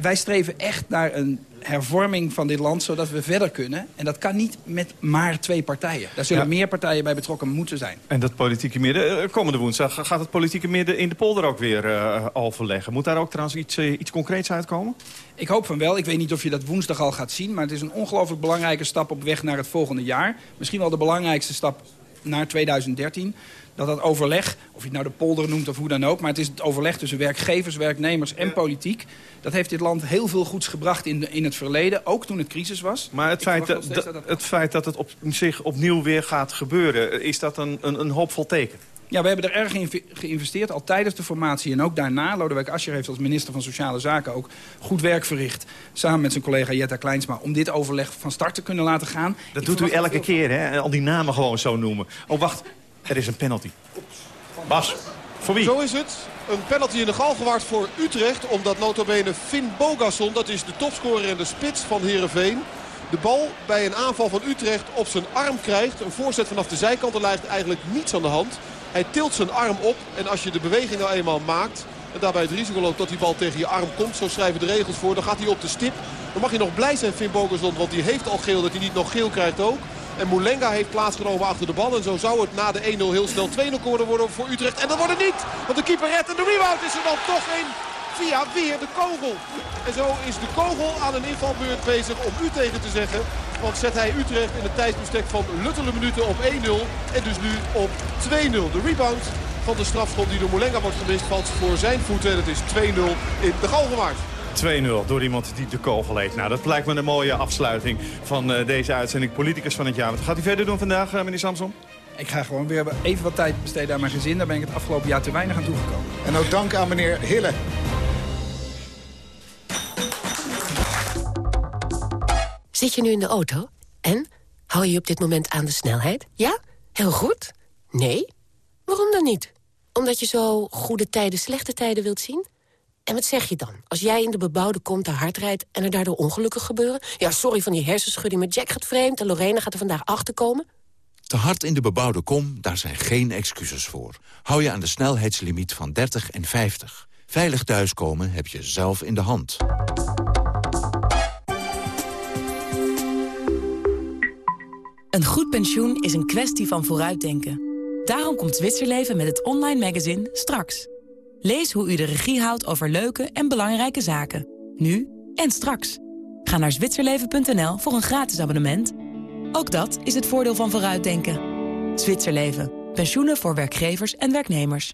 Wij streven echt naar een hervorming van dit land, zodat we verder kunnen. En dat kan niet met maar twee partijen. Daar zullen ja. meer partijen bij betrokken moeten zijn. En dat politieke midden, komende woensdag gaat het politieke midden in de polder ook weer uh, overleggen. Moet daar ook trouwens iets, uh, iets concreets uitkomen? Ik hoop van wel. Ik weet niet of je dat woensdag al gaat zien. Maar het is een ongelooflijk belangrijke stap op weg naar het volgende jaar. Misschien wel de belangrijkste stap naar 2013 dat dat overleg, of je het nou de polder noemt of hoe dan ook... maar het is het overleg tussen werkgevers, werknemers en politiek... dat heeft dit land heel veel goeds gebracht in, de, in het verleden, ook toen het crisis was. Maar het, feit dat, dat, dat het feit dat het op zich opnieuw weer gaat gebeuren... is dat een, een, een hoopvol teken? Ja, we hebben er erg in geïnvesteerd, al tijdens de formatie en ook daarna. Lodewijk Asscher heeft als minister van Sociale Zaken ook goed werk verricht... samen met zijn collega Jetta Kleinsma, om dit overleg van start te kunnen laten gaan. Dat Ik doet u elke keer, hè? Al die namen gewoon zo noemen. Oh, wacht, er is een penalty. Bas, voor wie? Zo is het. Een penalty in de galgenwaard voor Utrecht. Omdat notabene Finn Bogasson, dat is de topscorer en de spits van Heerenveen... de bal bij een aanval van Utrecht op zijn arm krijgt. Een voorzet vanaf de zijkant, er lijkt eigenlijk niets aan de hand. Hij tilt zijn arm op en als je de beweging nou eenmaal maakt... en daarbij het risico loopt dat die bal tegen je arm komt... zo schrijven de regels voor, dan gaat hij op de stip. Dan mag je nog blij zijn, Finn Bogasson, want die heeft al geel... dat hij niet nog geel krijgt ook. En Moulenga heeft plaatsgenomen achter de bal. En zo zou het na de 1-0 heel snel 2-0 worden voor Utrecht. En dat wordt het niet. Want de keeper redt en de rebound is er dan toch in. Via weer de kogel. En zo is de kogel aan een invalbeurt bezig om u tegen te zeggen. Want zet hij Utrecht in een tijdsbestek van luttele minuten op 1-0. En dus nu op 2-0. De rebound van de strafschop die door Moulenga wordt gemist valt voor zijn voeten. En het is 2-0 in de Galgenwaard. 2-0 door iemand die de kogel heeft. Nou, dat lijkt me een mooie afsluiting van uh, deze uitzending Politicus van het jaar. Wat gaat hij verder doen vandaag, uh, meneer Samson? Ik ga gewoon weer even wat tijd besteden aan mijn gezin. Daar ben ik het afgelopen jaar te weinig aan toegekomen. En ook dank aan meneer Hille. Zit je nu in de auto? En? Hou je op dit moment aan de snelheid? Ja? Heel goed? Nee? Waarom dan niet? Omdat je zo goede tijden, slechte tijden wilt zien? En wat zeg je dan? Als jij in de bebouwde kom te hard rijdt en er daardoor ongelukken gebeuren? Ja, sorry van die hersenschudding, met Jack gaat vreemd... en Lorena gaat er vandaag achterkomen. Te hard in de bebouwde kom, daar zijn geen excuses voor. Hou je aan de snelheidslimiet van 30 en 50. Veilig thuiskomen heb je zelf in de hand. Een goed pensioen is een kwestie van vooruitdenken. Daarom komt Zwitserleven met het online magazine Straks. Lees hoe u de regie houdt over leuke en belangrijke zaken. Nu en straks. Ga naar zwitserleven.nl voor een gratis abonnement. Ook dat is het voordeel van vooruitdenken. Zwitserleven. Pensioenen voor werkgevers en werknemers.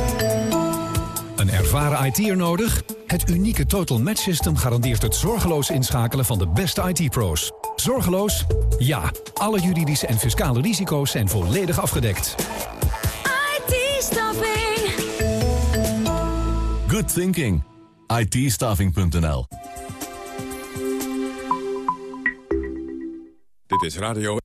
Een ervaren IT'er nodig? Het unieke Total Match System garandeert het zorgeloos inschakelen van de beste IT-pro's. Zorgeloos? Ja. Alle juridische en fiscale risico's zijn volledig afgedekt. IT-staffing. Good thinking. IT-staffing.nl Dit is Radio